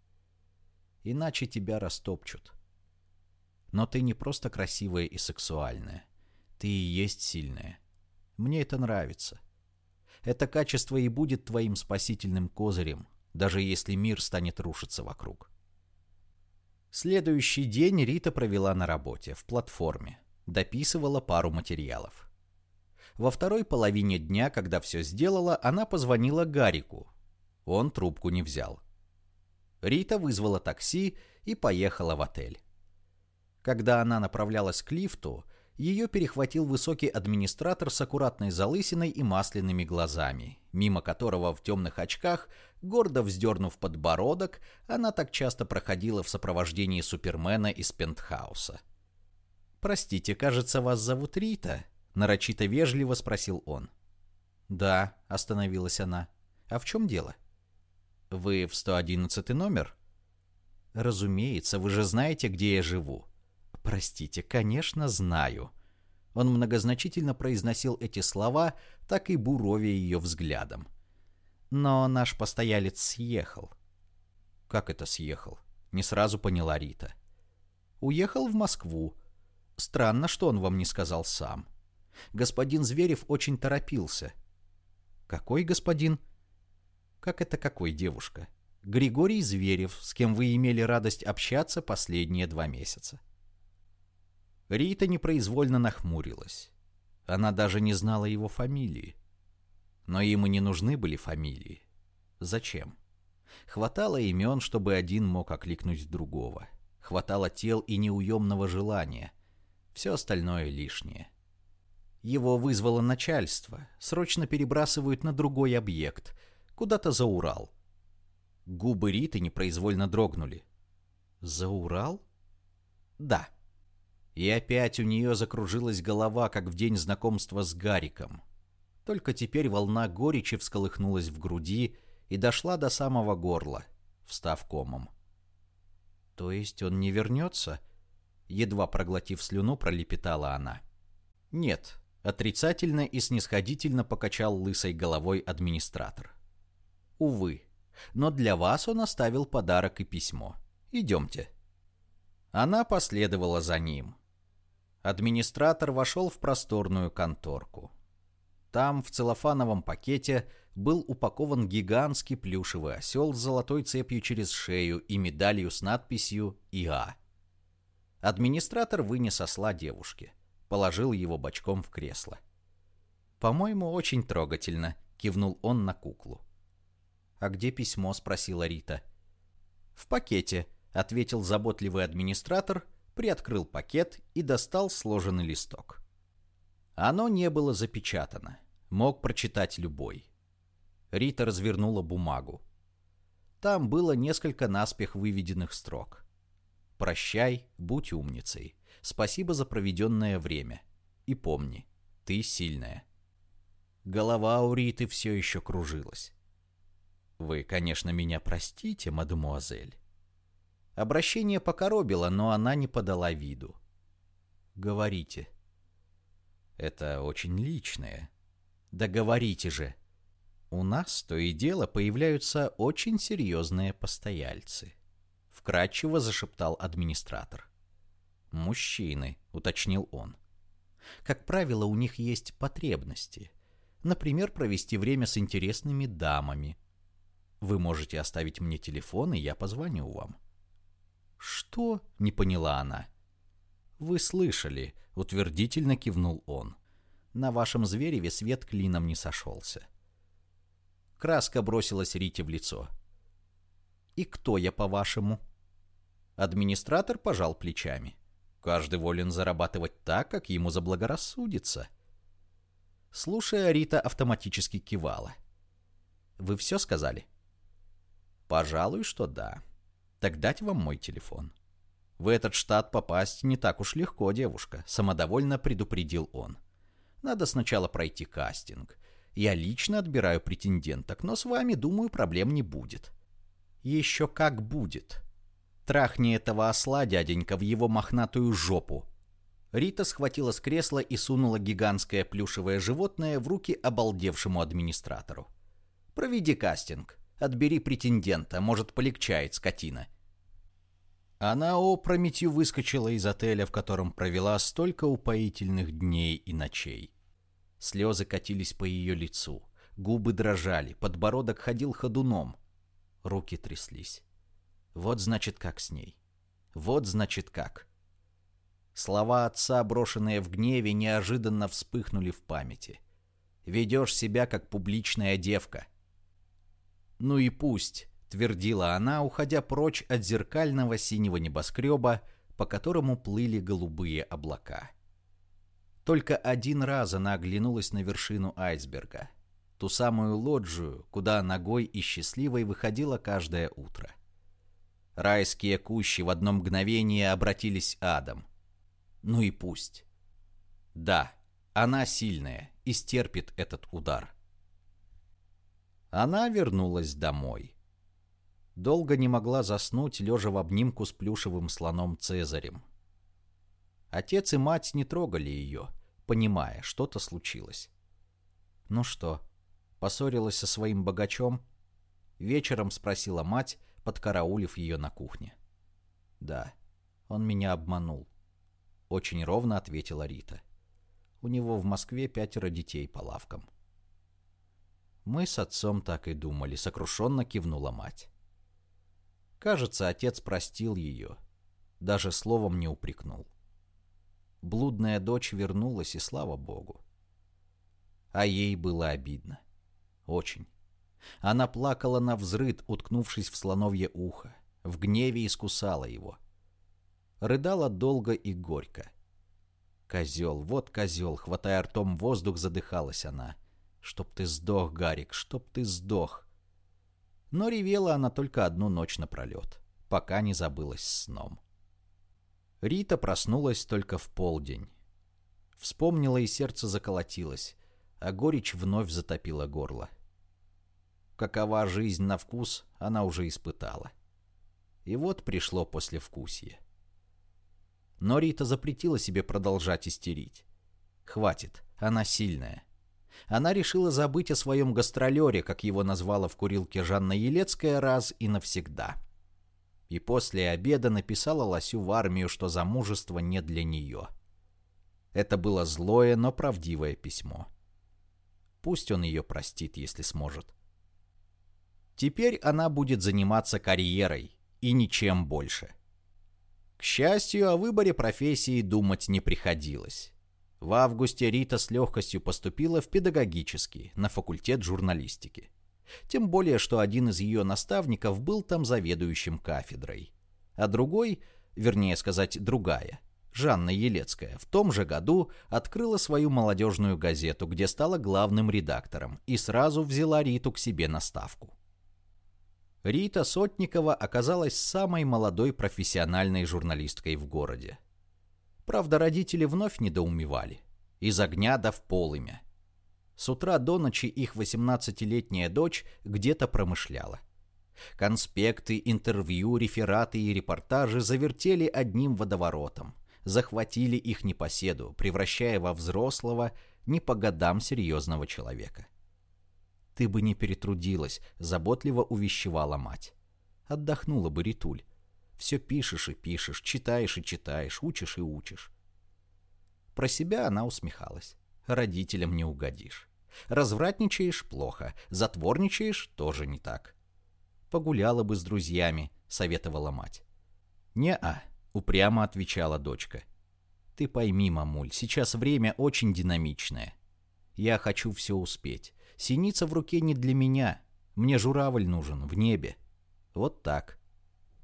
Иначе тебя растопчут. Но ты не просто красивая и сексуальная. Ты и есть сильная. Мне это нравится. Это качество и будет твоим спасительным козырем, даже если мир станет рушиться вокруг. Следующий день Рита провела на работе, в платформе. Дописывала пару материалов. Во второй половине дня, когда все сделала, она позвонила Гарику. Он трубку не взял. Рита вызвала такси и поехала в отель. Когда она направлялась к лифту, ее перехватил высокий администратор с аккуратной залысиной и масляными глазами, мимо которого в темных очках, гордо вздернув подбородок, она так часто проходила в сопровождении Супермена из пентхауса. «Простите, кажется, вас зовут Рита?» — нарочито вежливо спросил он. «Да», — остановилась она. «А в чем дело?» «Вы в 111 номер?» «Разумеется, вы же знаете, где я живу». «Простите, конечно, знаю». Он многозначительно произносил эти слова, так и буровя ее взглядом. Но наш постоялец съехал. «Как это съехал?» — не сразу поняла Рита. «Уехал в Москву. Странно, что он вам не сказал сам. Господин Зверев очень торопился». «Какой господин?» «Как это какой, девушка?» «Григорий Зверев, с кем вы имели радость общаться последние два месяца». Рита непроизвольно нахмурилась. Она даже не знала его фамилии. Но ему не нужны были фамилии. Зачем? Хватало имен, чтобы один мог окликнуть другого. Хватало тел и неуемного желания. Все остальное лишнее. Его вызвало начальство. Срочно перебрасывают на другой объект. Куда-то за Урал. Губы Риты непроизвольно дрогнули. «За Урал?» «Да». И опять у нее закружилась голова, как в день знакомства с Гариком. Только теперь волна горечи всколыхнулась в груди и дошла до самого горла, встав комом. «То есть он не вернется?» Едва проглотив слюну, пролепетала она. «Нет», — отрицательно и снисходительно покачал лысой головой администратор. «Увы, но для вас он оставил подарок и письмо. Идемте». Она последовала за ним. Администратор вошел в просторную конторку. Там, в целлофановом пакете, был упакован гигантский плюшевый осел с золотой цепью через шею и медалью с надписью «ИА». Администратор вынес осла девушке, положил его бочком в кресло. «По-моему, очень трогательно», — кивнул он на куклу. «А где письмо?» — спросила Рита. «В пакете», — ответил заботливый администратор приоткрыл пакет и достал сложенный листок. Оно не было запечатано. Мог прочитать любой. Рита развернула бумагу. Там было несколько наспех выведенных строк. «Прощай, будь умницей. Спасибо за проведенное время. И помни, ты сильная». Голова у Риты все еще кружилась. «Вы, конечно, меня простите, мадемуазель. Обращение покоробило, но она не подала виду. «Говорите». «Это очень личное». «Да говорите же». «У нас то и дело появляются очень серьезные постояльцы», — вкратчиво зашептал администратор. «Мужчины», — уточнил он. «Как правило, у них есть потребности. Например, провести время с интересными дамами. Вы можете оставить мне телефон, и я позвоню вам. «Что?» — не поняла она. «Вы слышали», — утвердительно кивнул он. «На вашем звереве свет клином не сошелся». Краска бросилась Рите в лицо. «И кто я, по-вашему?» Администратор пожал плечами. Каждый волен зарабатывать так, как ему заблагорассудится. Слушая, Рита автоматически кивала. «Вы все сказали?» «Пожалуй, что да. Так дать вам мой телефон». «В этот штат попасть не так уж легко, девушка», — самодовольно предупредил он. «Надо сначала пройти кастинг. Я лично отбираю претенденток, но с вами, думаю, проблем не будет». «Еще как будет», Трахни этого осла, дяденька, в его мохнатую жопу. Рита схватила с кресла и сунула гигантское плюшевое животное в руки обалдевшему администратору. «Проведи кастинг. Отбери претендента, может, полегчает скотина». Она опрометью выскочила из отеля, в котором провела столько упоительных дней и ночей. Слезы катились по ее лицу, губы дрожали, подбородок ходил ходуном, руки тряслись. Вот значит как с ней. Вот значит как. Слова отца, брошенные в гневе, неожиданно вспыхнули в памяти. «Ведешь себя, как публичная девка». «Ну и пусть», — твердила она, уходя прочь от зеркального синего небоскреба, по которому плыли голубые облака. Только один раз она оглянулась на вершину айсберга, ту самую лоджию, куда ногой и счастливой выходила каждое утро. Райские кущи в одно мгновение обратились адом. Ну и пусть. Да, она сильная и стерпит этот удар. Она вернулась домой. Долго не могла заснуть, лежа в обнимку с плюшевым слоном Цезарем. Отец и мать не трогали ее, понимая, что-то случилось. «Ну что, поссорилась со своим богачом?» Вечером спросила мать, подкараулив ее на кухне. «Да, он меня обманул», — очень ровно ответила Рита. «У него в Москве пятеро детей по лавкам». Мы с отцом так и думали, сокрушенно кивнула мать. Кажется, отец простил ее, даже словом не упрекнул. Блудная дочь вернулась, и слава богу. А ей было обидно. Очень. Она плакала на взрыд, уткнувшись в слоновье ухо, в гневе искусала его. Рыдала долго и горько. Козел, вот козел, хватая ртом воздух, задыхалась она. Чтоб ты сдох, Гарик, чтоб ты сдох. Но ревела она только одну ночь напролет, пока не забылась сном. Рита проснулась только в полдень. Вспомнила и сердце заколотилось, а горечь вновь затопила горло. — какова жизнь на вкус, она уже испытала. И вот пришло послевкусие. Но Рита запретила себе продолжать истерить. Хватит, она сильная. Она решила забыть о своем гастролере, как его назвала в курилке Жанна Елецкая, раз и навсегда. И после обеда написала Лосю в армию, что замужество не для нее. Это было злое, но правдивое письмо. Пусть он ее простит, если сможет. Теперь она будет заниматься карьерой и ничем больше. К счастью, о выборе профессии думать не приходилось. В августе Рита с легкостью поступила в педагогический, на факультет журналистики. Тем более, что один из ее наставников был там заведующим кафедрой. А другой, вернее сказать, другая, Жанна Елецкая, в том же году открыла свою молодежную газету, где стала главным редактором и сразу взяла Риту к себе на ставку. Рита Сотникова оказалась самой молодой профессиональной журналисткой в городе. Правда, родители вновь недоумевали. Из огня до в полымя. С утра до ночи их 18-летняя дочь где-то промышляла. Конспекты, интервью, рефераты и репортажи завертели одним водоворотом, захватили их непоседу, превращая во взрослого, не по годам серьезного человека. Ты бы не перетрудилась, заботливо увещевала мать. Отдохнула бы, Ритуль. Все пишешь и пишешь, читаешь и читаешь, учишь и учишь. Про себя она усмехалась. Родителям не угодишь. Развратничаешь – плохо, затворничаешь – тоже не так. Погуляла бы с друзьями, советовала мать. «Не-а», — упрямо отвечала дочка. «Ты пойми, мамуль, сейчас время очень динамичное. Я хочу все успеть. Синица в руке не для меня. Мне журавль нужен, в небе. Вот так.